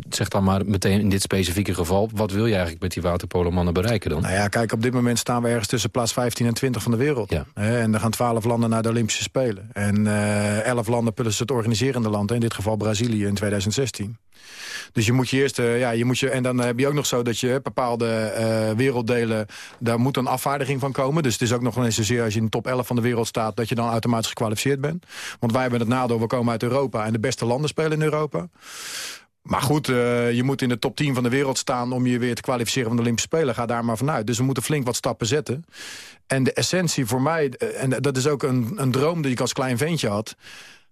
zeg dan maar meteen in dit specifieke geval... wat wil je eigenlijk met die waterpolomannen bereiken dan? Nou ja, kijk, op dit moment staan we ergens tussen plaats 15 en 20 van de wereld. Hè, en er gaan 12 landen naar de Olympische Spelen. En eh 11 landen plus het organiserende land, in dit geval Brazilië in 2016. Dus je moet je eerst, eh, ja, je moet je, en dan heb je ook nog zo dat je bepaalde eh, werelddelen, daar moet een afvaardiging van komen. Dus het is ook nog niet zozeer als je in de top 11 van de wereld staat, dat je dan automatisch gekwalificeerd bent. Want wij hebben het nadeel, we komen uit Europa en de beste landen spelen in Europa. Maar goed, eh, je moet in de top 10 van de wereld staan om je weer te kwalificeren van de Olympische Spelen. Ga daar maar vanuit. Dus we moeten flink wat stappen zetten. En de essentie voor mij, en dat is ook een, een droom die ik als klein ventje had.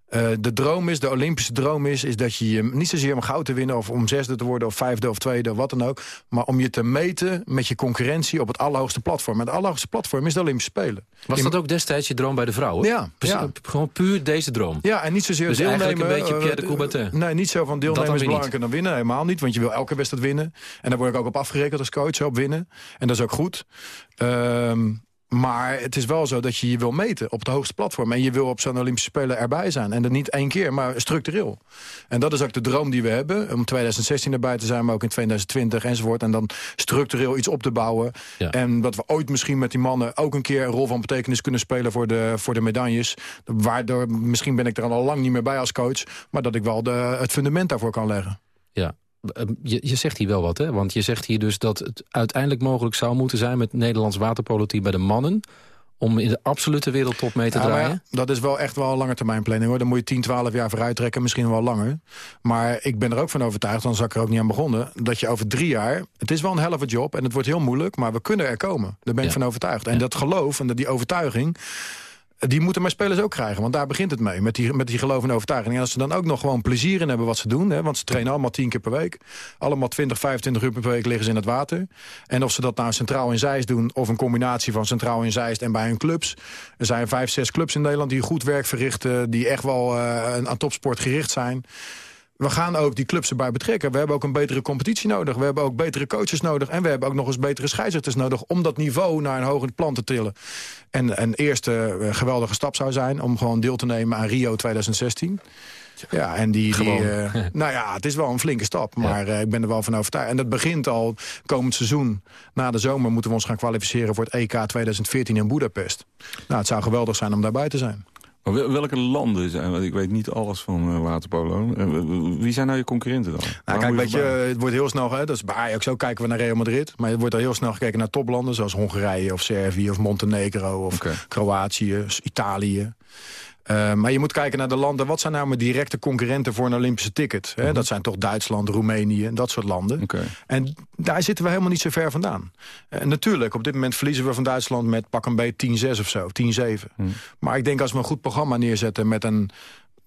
Eh, de droom is, de Olympische droom is, is dat je je niet zozeer om goud te winnen... of om zesde te worden, of vijfde of tweede, of wat dan ook... maar om je te meten met je concurrentie op het allerhoogste platform. En het allerhoogste platform is de Olympische Spelen. Was dat ook destijds je droom bij de vrouwen? Ja, ja. Gewoon puur deze droom? Ja, en niet zozeer Dus deelnemen. eigenlijk een beetje eh, Pierre de Coubertin. Nee, niet zo van deelnemen is belangrijker dan winnen. Helemaal niet, want je wil elke wedstrijd winnen. En daar word ik ook op afgerekend als coach, op winnen. En dat is ook goed. Ehm, maar het is wel zo dat je je wil meten op het hoogste platform. En je wil op zo'n Olympische Spelen erbij zijn. En dat niet één keer, maar structureel. En dat is ook de droom die we hebben. Om 2016 erbij te zijn, maar ook in 2020 enzovoort. En dan structureel iets op te bouwen. En dat we ooit misschien met die mannen ook een keer een rol van betekenis kunnen spelen voor de, voor de medailles. Waardoor, misschien ben ik er al lang niet meer bij als coach. Maar dat ik wel de, het fundament daarvoor kan leggen. Ja. Eh, Je, je zegt hier wel wat, hè? Want je zegt hier dus dat het uiteindelijk mogelijk zou moeten zijn... met Nederlands waterpoloteam bij de mannen... om in de absolute wereldtop mee te Ja, draaien. ja, dat is wel echt wel een lange termijn planning hoor. Dan moet je 10, 12 jaar vooruit trekken, misschien wel langer. Maar ik ben er ook van overtuigd, dan zat ik er ook niet aan begonnen... dat je over drie jaar, het is wel een helft job en het wordt heel moeilijk... maar we kunnen er komen. Daar ben ik van overtuigd. En dat geloof en dat die overtuiging... die moeten mijn spelers ook krijgen. Want daar begint het mee, met die, met die geloof en overtuiging. En als ze dan ook nog gewoon plezier in hebben wat ze doen... Hè, want ze trainen allemaal tien keer per week. Allemaal 20, 25 uur per week liggen ze in het water. En of ze dat nou centraal in Zeist doen... of een combinatie van centraal in Zeist en bij hun clubs. Er zijn vijf, zes clubs in Nederland die goed werk verrichten... die echt wel uh, aan topsport gericht zijn we gaan ook die clubs erbij betrekken. We hebben ook een betere competitie nodig. We hebben ook betere coaches nodig. En we hebben ook nog eens betere scheidsrechters nodig... om dat niveau naar een hoger plan te tillen. En een eerste uh, geweldige stap zou zijn... om gewoon deel te nemen aan Rio 2016. Ja, en die... die uh, [LAUGHS] nou ja, het is wel een flinke stap, maar uh, ik ben er wel van overtuigd. En dat begint al komend seizoen. Na de zomer moeten we ons gaan kwalificeren voor het EK 2014 in Budapest. Nou, het zou geweldig zijn om daarbij te zijn. Welke landen zijn? Want ik weet niet alles van uh, waterpolo. Wie zijn nou je concurrenten dan? Nou, kijk, weet je, het wordt heel snel, hè, dat is bij Ajax ook kijken we naar Real Madrid. Maar het wordt al heel snel gekeken naar toplanden zoals Hongarije of Servië of Montenegro of okay. Kroatië, Italië. Uh, maar je moet kijken naar de landen. Wat zijn nou mijn directe concurrenten voor een Olympische ticket? Hè? Mm -hmm. Dat zijn toch Duitsland, Roemenië en dat soort landen. Okay. En daar zitten we helemaal niet zo ver vandaan. Uh, natuurlijk, op dit moment verliezen we van Duitsland met pak een beetje 10-6 of zo, 10-7. Mm. Maar ik denk als we een goed programma neerzetten met een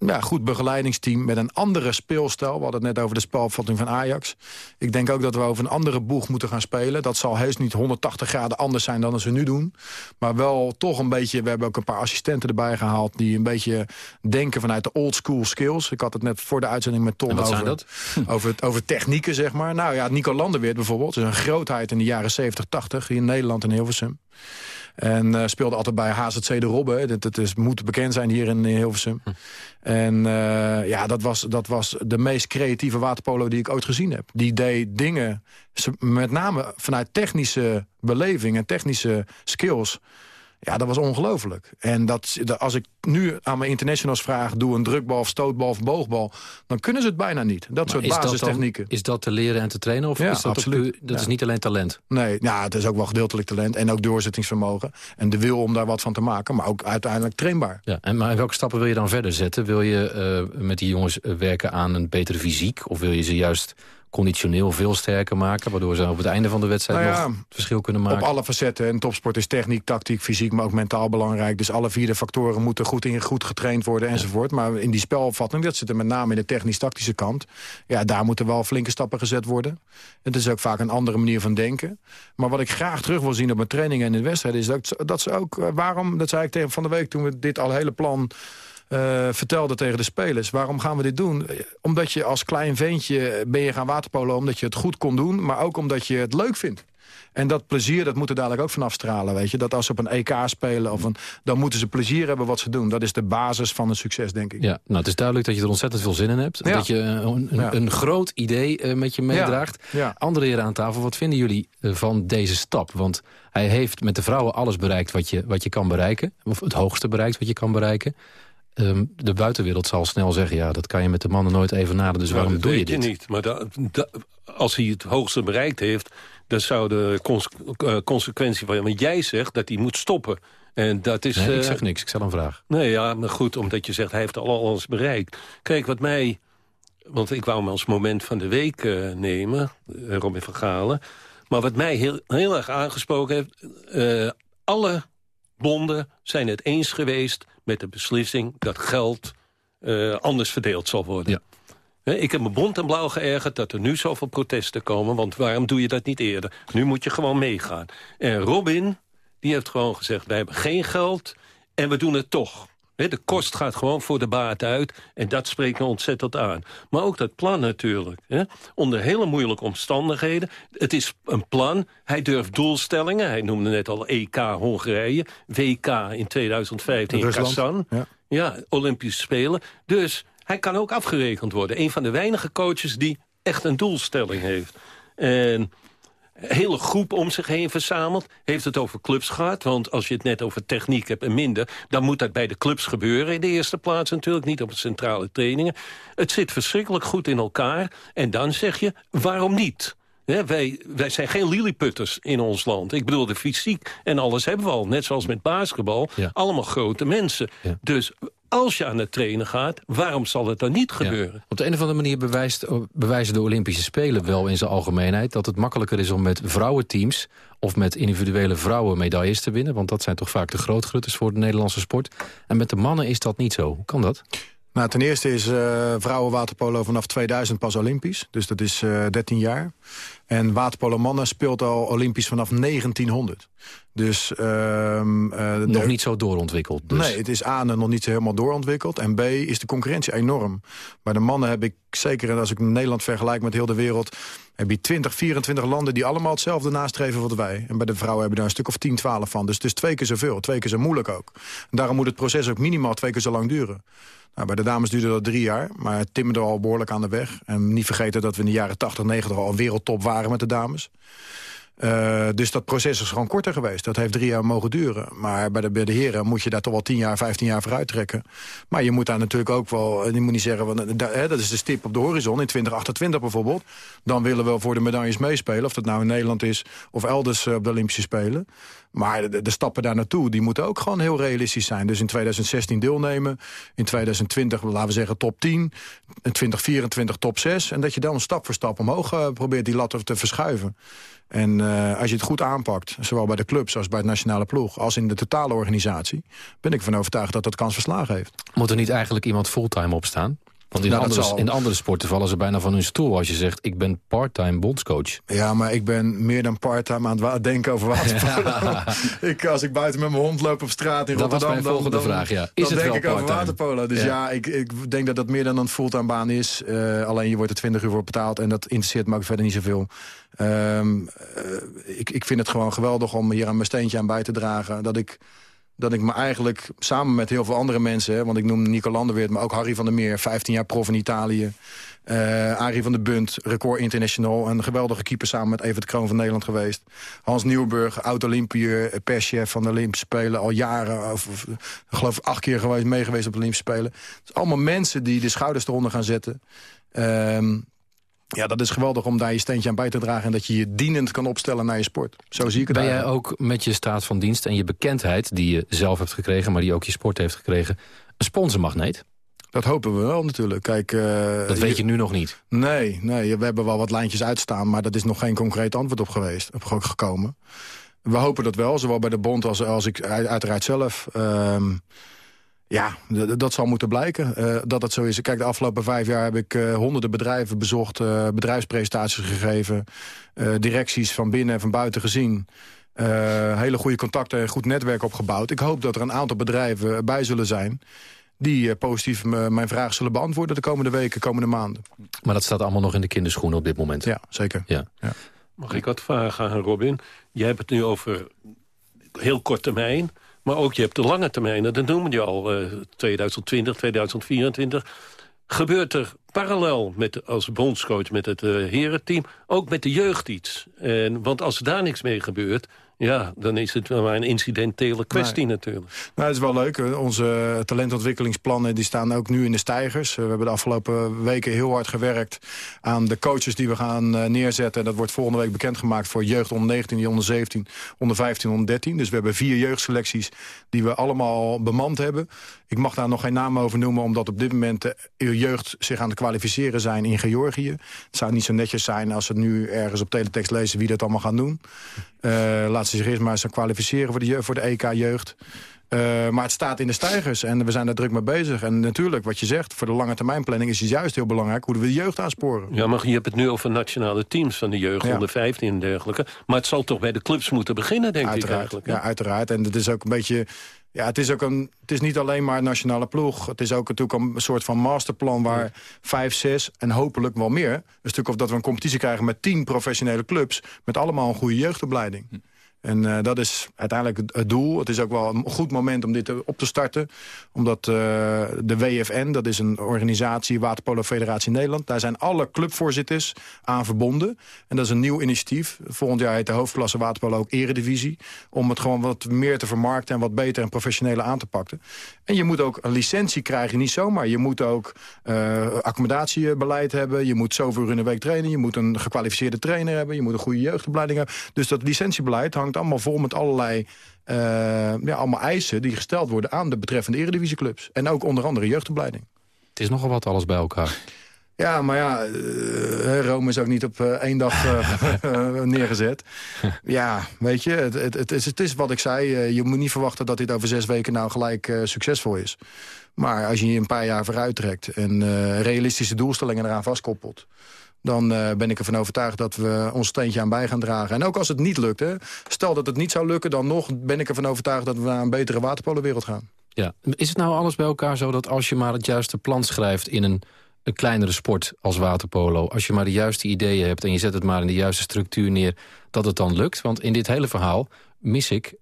ja, goed begeleidingsteam met een andere speelstijl. We hadden het net over de spelopvatting van Ajax. Ik denk ook dat we over een andere boeg moeten gaan spelen. Dat zal heus niet 180 graden anders zijn dan als we nu doen. Maar wel toch een beetje... We hebben ook een paar assistenten erbij gehaald... die een beetje denken vanuit de old school skills. Ik had het net voor de uitzending met Tom over, dat? [LAUGHS] over, over technieken, zeg maar. Nou ja, Nico Landerweert bijvoorbeeld. is een grootheid in de jaren 70, 80 hier in Nederland en Hilversum. En uh, speelde altijd bij HZC de Robbe. Dat, dat is, moet bekend zijn hier in Hilversum. Hm. En uh, ja, dat was, dat was de meest creatieve waterpolo die ik ooit gezien heb. Die deed dingen, met name vanuit technische beleving en technische skills... Ja, dat was ongelooflijk. En dat, als ik nu aan mijn internationals vraag... doe een drukbal of stootbal of boogbal... dan kunnen ze het bijna niet. Dat maar soort basistechnieken. is dat te leren en te trainen? Of ja, is dat absoluut. dat ja. is niet alleen talent? Nee, ja, het is ook wel gedeeltelijk talent. En ook doorzettingsvermogen. En de wil om daar wat van te maken. Maar ook uiteindelijk trainbaar. Ja, en maar welke stappen wil je dan verder zetten? Wil je uh, met die jongens werken aan een betere fysiek? Of wil je ze juist conditioneel veel sterker maken... waardoor ze op het einde van de wedstrijd nou ja, nog het verschil kunnen maken? Op alle facetten. En topsport is techniek, tactiek, fysiek, maar ook mentaal belangrijk. Dus alle vier de factoren moeten goed, in, goed getraind worden enzovoort. Maar in die spelopvatting, dat zit er met name in de technisch-tactische kant. Ja, daar moeten wel flinke stappen gezet worden. Het is ook vaak een andere manier van denken. Maar wat ik graag terug wil zien op mijn trainingen en in de wedstrijd... is dat, dat ze ook, waarom, dat zei ik tegen van de week toen we dit al hele plan... Uh, vertelde tegen de spelers. Waarom gaan we dit doen? Omdat je als klein ventje ben je gaan waterpolo... omdat je het goed kon doen, maar ook omdat je het leuk vindt. En dat plezier, dat moet er dadelijk ook vanaf stralen, weet je. Dat als ze op een EK spelen, of een, dan moeten ze plezier hebben wat ze doen. Dat is de basis van een succes, denk ik. Ja, nou, het is duidelijk dat je er ontzettend veel zin in hebt. Ja. Dat je een, een, Ja. een groot idee uh, met je meedraagt. Ja. Andere heren aan tafel, wat vinden jullie van deze stap? Want hij heeft met de vrouwen alles bereikt wat je, wat je kan bereiken. Of het hoogste bereikt wat je kan bereiken. Um, de buitenwereld zal snel zeggen... ja, dat kan je met de mannen nooit even naden, dus Nou, waarom dat doe je weet dit? je niet. Maar da- da- als hij het hoogste bereikt heeft... dan zou de cons uh, consequentie van... Want jij zegt dat hij moet stoppen. En dat is... Nee, ik uh, zeg niks, ik stel een vraag. Nee, ja, maar goed, omdat je zegt hij heeft al alles bereikt. Kijk, wat mij... Want ik wou hem als moment van de week uh, nemen, Robin van Galen. Maar wat mij heel, heel erg aangesproken heeft... Uh, alle bonden zijn het eens geweest met de beslissing... dat geld uh, anders verdeeld zal worden. Ja. Ik heb me bont en blauw geërgerd dat er nu zoveel protesten komen... want waarom doe je dat niet eerder? Nu moet je gewoon meegaan. En Robin, die heeft gewoon gezegd... wij hebben geen geld en we doen het toch. De kost gaat gewoon voor de baat uit. En dat spreekt me ontzettend aan. Maar ook dat plan natuurlijk. Hè? Onder hele moeilijke omstandigheden. Het is een plan. Hij durft doelstellingen. Hij noemde net al EK Hongarije. WK in 2015 in Kazan. ja. ja, Olympische Spelen. Dus hij kan ook afgerekend worden. Een van de weinige coaches die echt een doelstelling heeft. En hele groep om zich heen verzameld. Heeft het over clubs gehad. Want als je het net over techniek hebt en minder... dan moet dat bij de clubs gebeuren in de eerste plaats natuurlijk. Niet op de centrale trainingen. Het zit verschrikkelijk goed in elkaar. En dan zeg je, waarom niet? Wij, wij zijn geen lilliputters in ons land. Ik bedoel, de fysiek en alles hebben we al. Net zoals met basketbal. Ja. Allemaal grote mensen. Ja. Dus als je aan het trainen gaat, waarom zal het dan niet gebeuren? Op de een of andere manier bewijst, bewijzen de Olympische Spelen wel in zijn algemeenheid... dat het makkelijker is om met vrouwenteams of met individuele vrouwen medailles te winnen. Want dat zijn toch vaak de grootgrutters voor de Nederlandse sport. En met de mannen is dat niet zo. Hoe kan dat? Nou, ten eerste is uh, vrouwenwaterpolo vanaf 2000 pas olympisch. Dus dat is uh, 13 jaar. En waterpolo mannen speelt al olympisch vanaf 1900. Dus, uh, nog niet zo doorontwikkeld. Dus. Nee, het is A, nog niet helemaal doorontwikkeld. En B, is de concurrentie enorm. Bij de mannen heb ik, zeker als ik Nederland vergelijk met heel de wereld... heb je 20, 24 landen die allemaal hetzelfde nastreven wat wij. En bij de vrouwen hebben we daar een stuk of 10, 12 van. Dus het is twee keer zoveel, twee keer zo moeilijk ook. En daarom moet het proces ook minimaal twee keer zo lang duren. Nou, bij de dames duurde dat drie jaar, maar timmerde al behoorlijk aan de weg. En niet vergeten dat we in de jaren 80, 90 al wereldtop waren met de dames. Uh, dus dat proces is gewoon korter geweest. Dat heeft drie jaar mogen duren. Maar bij de, heren moet je daar toch wel 10 jaar, 15 jaar voor uittrekken. Maar je moet daar natuurlijk ook wel... Je moet niet zeggen, want, hè, dat is de stip op de horizon in 2028 bijvoorbeeld. Dan willen we voor de medailles meespelen. Of dat nou in Nederland is of elders op de Olympische Spelen. Maar de, de, stappen daar naartoe, die moeten ook gewoon heel realistisch zijn. Dus in 2016 deelnemen, in 2020, laten we zeggen, top 10... in 2024 top 6. En dat je dan stap voor stap omhoog uh, probeert die lat te verschuiven. En uh, als je het goed aanpakt, zowel bij de clubs als bij het nationale ploeg... als in de totale organisatie, ben ik ervan overtuigd dat dat kans verslagen heeft. Moet er niet eigenlijk iemand fulltime opstaan? Want in, nou, andere, in andere sporten vallen ze bijna van hun stoel als je zegt... ik ben part-time bondscoach. Ja, maar ik ben meer dan part-time aan het denken over waterpolo. [LAUGHS] ik, als ik buiten met mijn hond loop op straat in dat Rotterdam... Mijn volgende dan, vraag, ja. Is dan het denk wel ik over waterpolo. Dus ja, ja ik, ik, denk dat dat meer dan een fulltime baan is. Uh, alleen je wordt er 20 uur voor betaald en dat interesseert me ook verder niet zoveel. Um, uh, ik, ik vind het gewoon geweldig om hier aan mijn steentje aan bij te dragen. Dat ik dat ik me eigenlijk samen met heel veel andere mensen... Want ik noem Nico Landerweert, maar ook Harry van der Meer... 15 jaar prof in Italië. Uh, Arie van der Bunt, record international. Een geweldige keeper samen met Evert Kroon van Nederland geweest. Hans Nieuwburg, oud-Olympiër, perschef van de Olympische Spelen. Al jaren, of, of, geloof ik acht keer geweest, mee geweest op de Olympische Spelen. Het zijn allemaal mensen die de schouders eronder gaan zetten. Um, ja, dat is geweldig om daar je steentje aan bij te dragen... en dat je je dienend kan opstellen naar je sport. Zo zie ik het Ben jij ook met je staat van dienst en je bekendheid... die je zelf hebt gekregen, maar die ook je sport heeft gekregen... een sponsormagneet? Dat hopen we wel natuurlijk. Kijk, uh, dat weet je nu nog niet? Nee, nee, we hebben wel wat lijntjes uitstaan... maar dat is nog geen concreet antwoord op geweest, op gekomen. We hopen dat wel, zowel bij de bond als, als ik uiteraard zelf... Uh, ja, dat zal moeten blijken uh, dat het zo is. Kijk, de afgelopen vijf jaar heb ik uh, honderden bedrijven bezocht... Uh, bedrijfspresentaties gegeven, directies van binnen en van buiten gezien... hele goede contacten en goed netwerk opgebouwd. Ik hoop dat er een aantal bedrijven bij zullen zijn die positief mijn vraag zullen beantwoorden de komende weken, komende maanden. Maar dat staat allemaal nog in de kinderschoenen op dit moment? Ja, zeker. Ja. ja. Mag ik wat vragen aan Robin? Jij hebt het nu over heel kort termijn... Maar ook je hebt de lange termijnen, dat noemen je al, uh, 2020, 2024. Gebeurt er parallel met, als bondscoach met het uh, herenteam... ook met de jeugd iets? En, want als daar niks mee gebeurt... Ja, dan is het wel maar een incidentele kwestie nee. natuurlijk. Nou, het is wel leuk. Onze talentontwikkelingsplannen die staan ook nu in de stijgers. We hebben de afgelopen weken heel hard gewerkt aan de coaches die we gaan neerzetten. Dat wordt volgende week bekendgemaakt voor jeugd onder 19, onder 17, onder 15, onder 13. Dus we hebben vier jeugdselecties die we allemaal bemand hebben. Ik mag daar nog geen naam over noemen, omdat op dit moment de jeugd zich aan het kwalificeren zijn in Georgië. Het zou niet zo netjes zijn als ze nu ergens op teletext lezen wie dat allemaal gaan doen. Uh, laat ze zich eerst maar eens kwalificeren voor de, voor de EK-jeugd. Uh, maar het staat in de stijgers en we zijn daar druk mee bezig. En natuurlijk, wat je zegt, voor de lange termijn planning is het juist heel belangrijk hoe we de jeugd aansporen. Ja, maar je hebt het nu over nationale teams van de jeugd, ja. onder 15 en dergelijke. Maar het zal toch bij de clubs moeten beginnen, denk uiteraard, ik eigenlijk. Ja, uiteraard. En het is ook een beetje... Ja, het is, ook een, het is niet alleen maar een nationale ploeg. Het is ook natuurlijk een soort van masterplan waar ja. vijf, zes en hopelijk wel meer... een stuk of dat we een competitie krijgen met tien professionele clubs... met allemaal een goede jeugdopleiding. En uh, dat is uiteindelijk het doel. Het is ook wel een goed moment om dit op te starten. Omdat uh, de WFN, dat is een organisatie, Waterpolo Federatie Nederland... daar zijn alle clubvoorzitters aan verbonden. En dat is een nieuw initiatief. Volgend jaar heet de hoofdklasse Waterpolo ook Eredivisie. Om het gewoon wat meer te vermarkten en wat beter en professioneler aan te pakken. En je moet ook een licentie krijgen, niet zomaar. Je moet ook uh, accommodatiebeleid hebben. Je moet zoveel uur in de week trainen. Je moet een gekwalificeerde trainer hebben. Je moet een goede jeugdopleiding hebben. Dus dat licentiebeleid hangt allemaal vol met allerlei uh, ja, allemaal eisen die gesteld worden aan de betreffende eredivisieclubs. En ook onder andere jeugdopleiding. Het is nogal wat alles bij elkaar. Ja, maar ja, uh, Rome is ook niet op uh, één dag uh, [LAUGHS] neergezet. ja, weet je, het, het, het, is, het is wat ik zei. je moet niet verwachten dat dit over zes weken nou gelijk succesvol is. Maar als je je een paar jaar vooruit trekt... en realistische doelstellingen eraan vastkoppelt dan ben ik ervan overtuigd dat we ons steentje aan bij gaan dragen. En ook als het niet lukt, hè, stel dat het niet zou lukken... dan nog ben ik ervan overtuigd dat we naar een betere waterpolenwereld gaan. Ja. Is het nou alles bij elkaar zo dat als je maar het juiste plan schrijft... in een, een kleinere sport als waterpolo... als je maar de juiste ideeën hebt en je zet het maar in de juiste structuur neer... dat het dan lukt? Want in dit hele verhaal mis ik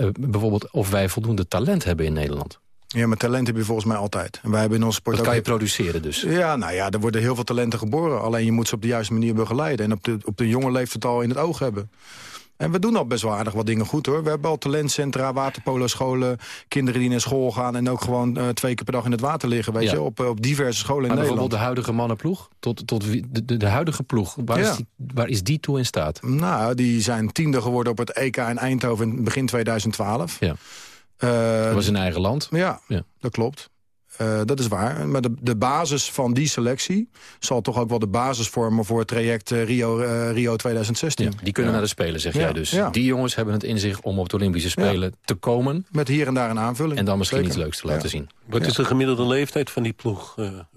uh, bijvoorbeeld of wij voldoende talent hebben in Nederland. Ja, maar talent heb je volgens mij altijd. En wij hebben in onze sport dat kan je produceren dus? Ja, nou ja, er worden heel veel talenten geboren. Alleen je moet ze op de juiste manier begeleiden. En op de, op de jonge leeftijd al in het oog hebben. En we doen al best wel aardig wat dingen goed hoor. We hebben al talentcentra, waterpolo-scholen, kinderen die naar school gaan... en ook gewoon uh, twee keer per dag in het water liggen, weet je, op, op diverse scholen in maar Nederland. bijvoorbeeld de huidige mannenploeg? Tot, tot de, de, de huidige ploeg, waar, ja. is die, waar is die toe in staat? Nou, die zijn tiende geworden op het EK in Eindhoven in begin 2012. Ja. Uh, dat was in eigen land. Ja, ja. dat klopt. Uh, dat is waar. Maar de, de basis van die selectie zal toch ook wel de basis vormen voor het traject uh, Rio, uh, Rio 2016. Ja, die kunnen naar de Spelen, zeg jij dus. Die jongens hebben het in zich om op de Olympische Spelen te komen. Met hier en daar een aanvulling. En dan misschien Zeker. iets leuks te laten zien. Wat is de gemiddelde leeftijd van die ploeg,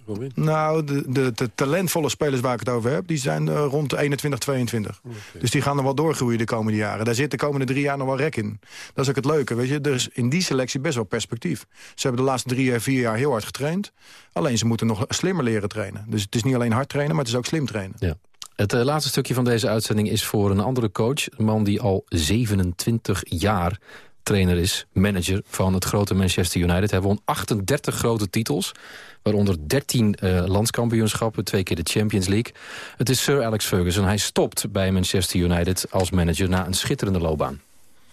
Robin? Nou, de, de, de, talentvolle spelers waar ik het over heb... die zijn rond de 21, 22. Okay. Dus die gaan er wel doorgroeien de komende jaren. Daar zit de komende drie jaar nog wel rek in. Dat is ook het leuke, weet je. Er is in die selectie best wel perspectief. Ze hebben de laatste drie, vier jaar heel hard getraind. Alleen ze moeten nog slimmer leren trainen. Dus het is niet alleen hard trainen, maar het is ook slim trainen. Ja. Het uh, laatste stukje van deze uitzending is voor een andere coach. Een man die al 27 jaar trainer is, manager van het grote Manchester United. Hij won 38 grote titels, waaronder 13 uh, landskampioenschappen, twee keer de Champions League. Het is Sir Alex Ferguson. Hij stopt bij Manchester United als manager na een schitterende loopbaan.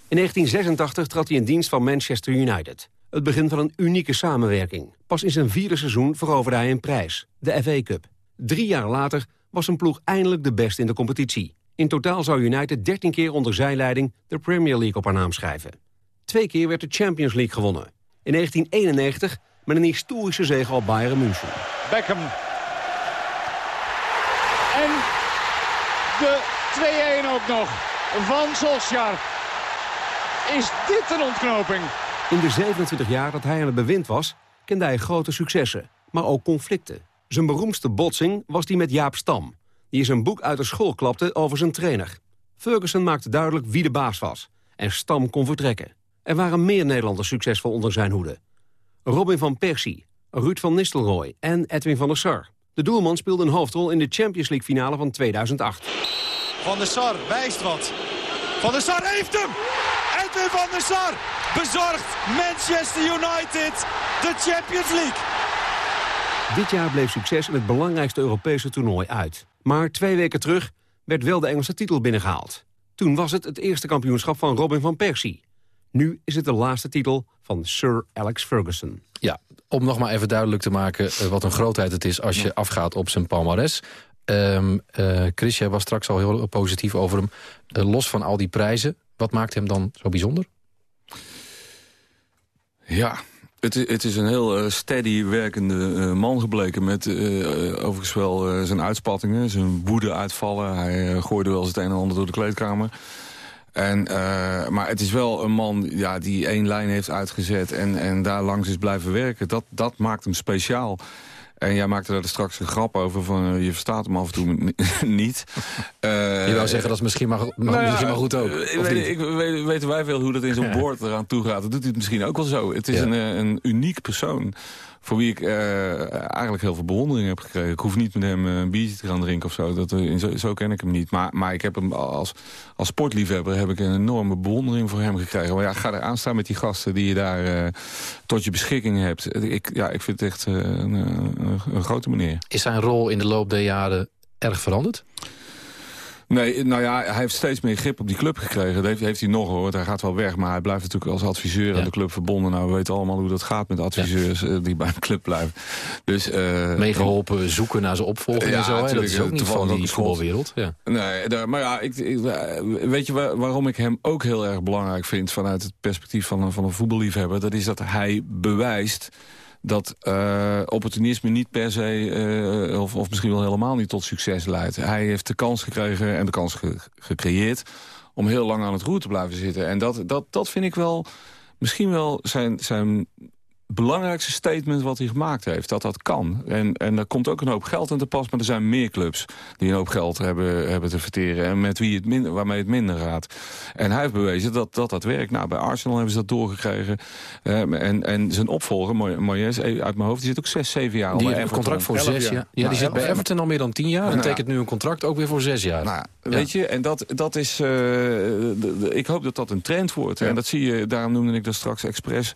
In 1986 trad hij in dienst van Manchester United. Het begin van een unieke samenwerking. Pas in zijn vierde seizoen veroverde hij een prijs, de FA Cup. Drie jaar later was zijn ploeg eindelijk de beste in de competitie. In totaal zou United 13 keer onder zijn leiding de Premier League op haar naam schrijven. Twee keer werd de Champions League gewonnen. In 1991 met een historische zege op Bayern München. Beckham. En de 2-1 ook nog van Solskjaer. Is dit een ontknoping? In de 27 jaar dat hij aan het bewind was, kende hij grote successen, maar ook conflicten. Zijn beroemdste botsing was die met Jaap Stam, die zijn boek uit de school klapte over zijn trainer. Ferguson maakte duidelijk wie de baas was en Stam kon vertrekken. Er waren meer Nederlanders succesvol onder zijn hoede. Robin van Persie, Ruud van Nistelrooy en Edwin van der Sar. De doelman speelde een hoofdrol in de Champions League finale van 2008. Van der Sar wijst wat. Van der Sar heeft hem! Edwin van der Sar bezorgt Manchester United de Champions League. Dit jaar bleef succes in het belangrijkste Europese toernooi uit. Maar twee weken terug werd wel de Engelse titel binnengehaald. Toen was het het eerste kampioenschap van Robin van Persie. Nu is het de laatste titel van Sir Alex Ferguson. Ja, om nog maar even duidelijk te maken eh, wat een grootheid het is... als je afgaat op zijn palmares. Um, uh, Chris, jij was straks al heel positief over hem. Uh, los van al die prijzen, wat maakt hem dan zo bijzonder? Ja, het, het is een heel uh, steady werkende man gebleken... met uh, overigens wel zijn uitspattingen, zijn woede-uitvallen. Hij gooide wel eens het een en ander door de kleedkamer. En, maar het is wel een man ja, die één lijn heeft uitgezet... en, en daar langs is blijven werken. Dat, dat maakt hem speciaal. En jij maakte daar straks een grap over van uh, je verstaat hem af en toe [LAUGHS] niet. Uh, je wou zeggen dat is misschien maar, nou ja, misschien maar goed ook. Ik weet, ik, weet, weten wij veel hoe dat in zo'n [LAUGHS] boord eraan toe gaat. Dat doet hij het misschien ook wel zo. Het is ja. een, een uniek persoon voor wie ik uh, eigenlijk heel veel bewondering heb gekregen. Ik hoef niet met hem een biertje te gaan drinken of zo. Dat, zo, zo ken ik hem niet. Maar, maar ik heb hem als, als sportliefhebber heb ik een enorme bewondering voor hem gekregen. Maar ja, ga er aan staan met die gasten die je daar tot je beschikking hebt. Ik, ja, ik vind het echt een, een, een grote meneer. Is zijn rol in de loop der jaren erg veranderd? Nee, nou ja, hij heeft steeds meer grip op die club gekregen. Dat heeft, heeft hij nog hoor. Hij gaat wel weg, maar hij blijft natuurlijk als adviseur aan de club verbonden. Nou, we weten allemaal hoe dat gaat met adviseurs eh, die bij een club blijven. Dus, uh, Meegeholpen zoeken naar zijn opvolging en zo. Hè? Dat is ook niet van die voetbalwereld. Ja. Nee, daar, maar ja, ik, ik, weet je waarom ik hem ook heel erg belangrijk vind... vanuit het perspectief van, van een voetballiefhebber? Dat is dat hij bewijst dat uh, opportunisme niet per se, uh, of, of misschien wel helemaal niet tot succes leidt. Hij heeft de kans gekregen en de kans ge gecreëerd om heel lang aan het roer te blijven zitten. En dat, dat, dat vind ik wel misschien wel zijn, zijn belangrijkste statement wat hij gemaakt heeft. Dat dat kan. En, en er komt ook een hoop geld aan te pas. Maar er zijn meer clubs die een hoop geld hebben, hebben te verteren. En met wie het minder, waarmee het minder gaat. En hij heeft bewezen dat dat, dat werkt. Nou, bij Arsenal hebben ze dat doorgekregen. Uh, en, en zijn opvolger, Moyes, uit mijn hoofd, die zit ook zes, zeven jaar al Die heeft een contract voor zes jaar. Ja, ja die zit bij Everton al meer dan tien jaar. En nou, tekent nu een contract ook weer voor zes jaar. Nou, weet je, en dat, dat is... Uh, de, ik hoop dat dat een trend wordt. En dat zie je, daarom noemde ik dat straks expres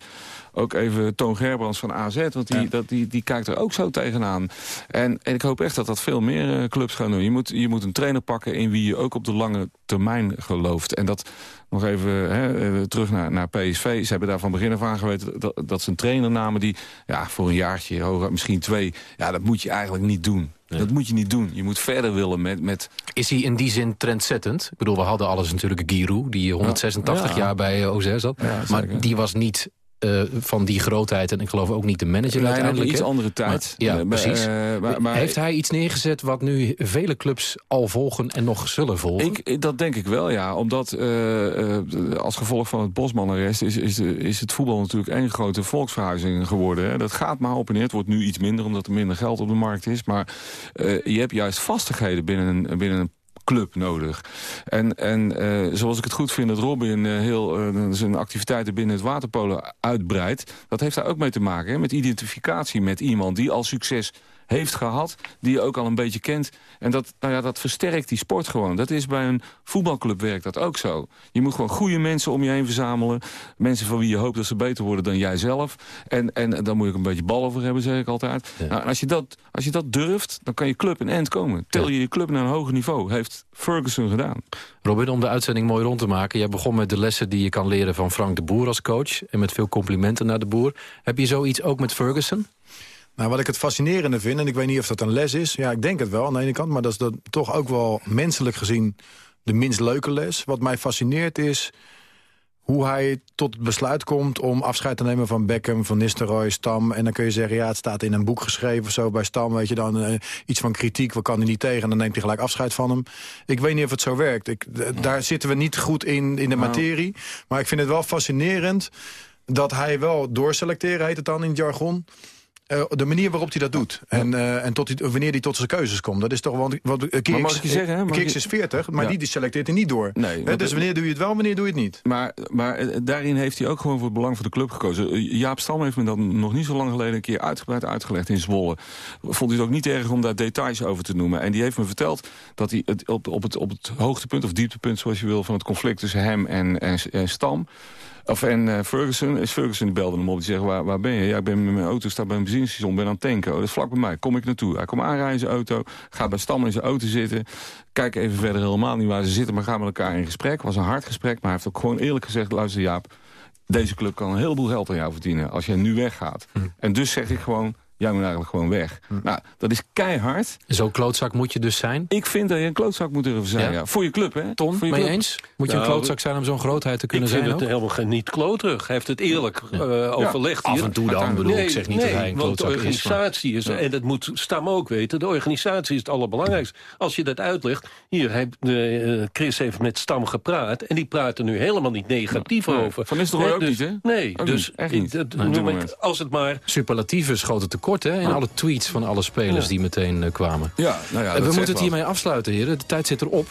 ook even Toon Gerbrands van AZ. Want die, dat, die, die kijkt er ook zo tegenaan. En, en ik hoop echt dat dat veel meer uh, clubs gaan doen. Je moet, je moet een trainer pakken in wie je ook op de lange termijn gelooft. En dat nog even hè, eh, terug naar, naar PSV. Ze hebben daar van begin af aan geweten dat, dat ze een trainer namen... die ja, voor een jaartje, hoger, misschien twee... ja, dat moet je eigenlijk niet doen. Dat moet je niet doen. Je moet verder willen met, met... Is hij in die zin trendzettend? Ik bedoel, we hadden alles natuurlijk Giroud... die 186 ja. jaar bij OZ zat. Maar die was niet uh, van die grootheid. En ik geloof ook niet de manager nee, uiteindelijk. Een iets andere tijd. Maar, ja, uh, precies. Uh, maar, maar, Heeft hij iets neergezet wat nu vele clubs al volgen en nog zullen volgen? Ik, dat denk ik wel, ja. Omdat als gevolg van het Bosman-arrest... Is, is, is het voetbal natuurlijk één grote volksverhuizing geworden. Hè. Dat gaat maar op en neer. Het wordt nu iets minder omdat er minder geld op de markt is. Maar je hebt juist vastigheden binnen een, binnen een club nodig. En, en uh, zoals ik het goed vind dat Robin uh, heel uh, zijn activiteiten binnen het waterpolen uitbreidt... dat heeft daar ook mee te maken, hè, met identificatie met iemand die al succes heeft gehad, die je ook al een beetje kent. En dat, nou ja, dat versterkt die sport gewoon. Dat is bij een voetbalclub werkt dat ook zo. Je moet gewoon goede mensen om je heen verzamelen. Mensen van wie je hoopt dat ze beter worden dan jijzelf. En, en dan moet je ook een beetje bal over hebben, zeg ik altijd. Ja. Nou, als, je dat, als je dat durft, dan kan je club een end komen. Tel je je club naar een hoger niveau. Heeft Ferguson gedaan. Robin, om de uitzending mooi rond te maken. Jij begon met de lessen die je kan leren van Frank de Boer als coach. En met veel complimenten naar de Boer. Heb je zoiets ook met Ferguson? Nou, wat ik het fascinerende vind, en ik weet niet of dat een les is... ja, ik denk het wel aan de ene kant, maar dat is dat toch ook wel menselijk gezien... de minst leuke les. Wat mij fascineert is hoe hij tot het besluit komt om afscheid te nemen van Beckham, van Nistelrooy, Stam. En dan kun je zeggen, ja, het staat in een boek geschreven of zo bij Stam. Weet je dan uh, iets van kritiek, we kan hij niet tegen. En dan neemt hij gelijk afscheid van hem. Ik weet niet of het zo werkt. Ik, daar zitten we niet goed in, in de materie. Maar ik vind het wel fascinerend dat hij wel doorselecteren, heet het dan in het jargon... Uh, de manier waarop hij dat doet. En, uh, en tot die, wanneer hij tot zijn keuzes komt. Dat is toch want, wat mag ik je zeggen, hè, Kiks is 40, maar ja. die, die selecteert hij niet door. Nee, He, dus wanneer doe je het wel, wanneer doe je het niet? Maar, maar daarin heeft hij ook gewoon voor het belang van de club gekozen. Jaap Stam heeft me dat nog niet zo lang geleden een keer uitgebreid uitgelegd in Zwolle. Vond hij het ook niet erg om daar details over te noemen. En die heeft me verteld dat hij het op, op, het, op het hoogtepunt of dieptepunt, zoals je wil, van het conflict tussen hem en, en, en Stam of en uh, Ferguson, is Ferguson die belde hem op. Die zegt, waar, waar ben je? Ja, ik ben met mijn auto, sta bij een benzinestation, ben aan het tanken. Oh, dat is vlak bij mij, kom ik naartoe. Hij komt aanrijden in zijn auto, gaat bij Stam in zijn auto zitten. Kijk even verder helemaal niet waar ze zitten, maar gaan met elkaar in gesprek. Het was een hard gesprek, maar hij heeft ook gewoon eerlijk gezegd... luister Jaap, deze club kan een heleboel geld aan jou verdienen als jij nu weggaat. Hm. En dus zeg ik gewoon, jij moet eigenlijk gewoon weg. Hm. Nou, dat is keihard. Zo'n klootzak moet je dus zijn? Ik vind dat je een klootzak moet durven zijn, ja. ja. Voor je club, hè? Ton, Voor je mee eens? Moet je nou, een klootzak zijn om zo'n grootheid te kunnen zijn Ik vind het helemaal niet kloterig. Hij heeft het eerlijk ja. uh, overlegd Af en toe dan, bedoel nee, ik. zeg niet nee, dat hij een klootzak de organisatie is, maar... is en dat moet Stam ook weten, de organisatie is het allerbelangrijkste. Als je dat uitlegt, hier, hij, uh, Chris heeft met Stam gepraat... en die praten nu helemaal niet negatief over. Van is er nee, ook dus, niet, hè? Nee, ook dus niet. Echt niet. Dat, nee, als het maar... Superlatieven schoten tekort, hè? In alle tweets van alle spelers die meteen uh, kwamen. Ja, nou ja, we moeten het hiermee afsluiten, heren. De tijd zit erop.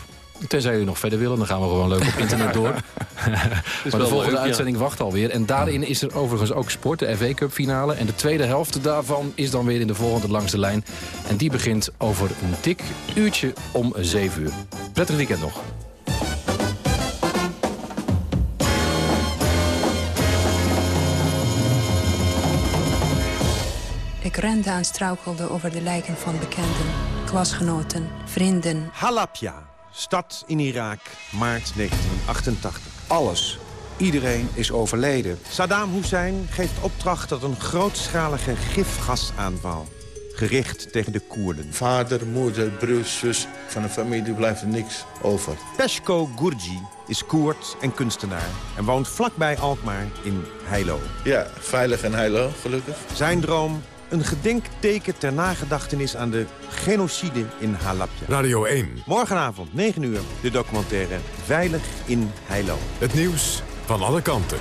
Tenzij jullie nog verder willen, dan gaan we gewoon leuk op [LAUGHS] internet door. [LAUGHS] maar de volgende leuk, uitzending ja. wacht alweer. En daarin is er overigens ook sport, de FA Cup finale. En de tweede helft daarvan is dan weer in de volgende langs de lijn. En die begint over een dik uurtje om 7 uur. Prettig weekend nog. Ik rende en struikelde over de lijken van bekenden, klasgenoten, vrienden. Halapja, Stad in Irak, maart 1988. Alles. Iedereen is overleden. Saddam Hussein geeft opdracht tot een grootschalige gifgasaanval. Gericht tegen de Koerden. Vader, moeder, broer, zus. Van de familie blijft er niks over. Peshko Gurji is Koerd en kunstenaar. En woont vlakbij Alkmaar in Heilo. Ja, veilig en Heilo, gelukkig. Zijn droom een gedenkteken ter nagedachtenis aan de genocide in Halabja. Radio 1. Morgenavond, 9 uur, de documentaire Veilig in Heilo. Het nieuws van alle kanten.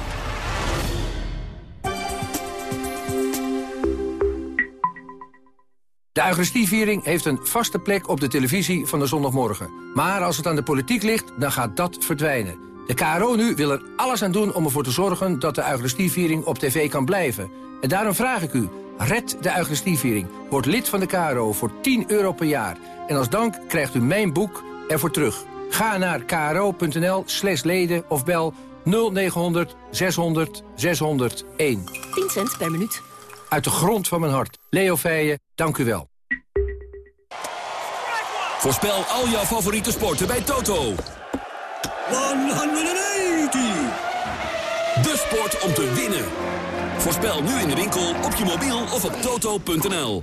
De Eucharistieviering heeft een vaste plek op de televisie van de zondagmorgen. Maar als het aan de politiek ligt, dan gaat dat verdwijnen. De KRO nu wil er alles aan doen om ervoor te zorgen... dat de Eucharistieviering op tv kan blijven. En daarom vraag ik u, red de Eucharistieviering. Word lid van de KRO voor 10 euro per jaar. En als dank krijgt u mijn boek ervoor terug. Ga naar kro.nl slash leden of bel 0900 600 601. 10 cent per minuut. Uit de grond van mijn hart. Leo Feijen, dank u wel. Voorspel al jouw favoriete sporten bij Toto. 180! De sport om te winnen. Voorspel nu in de winkel, op je mobiel of op toto.nl.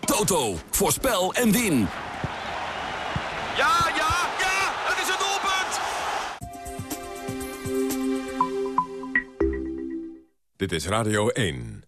Toto, voorspel en win. Ja, ja, ja, het is een doelpunt! Dit is Radio 1.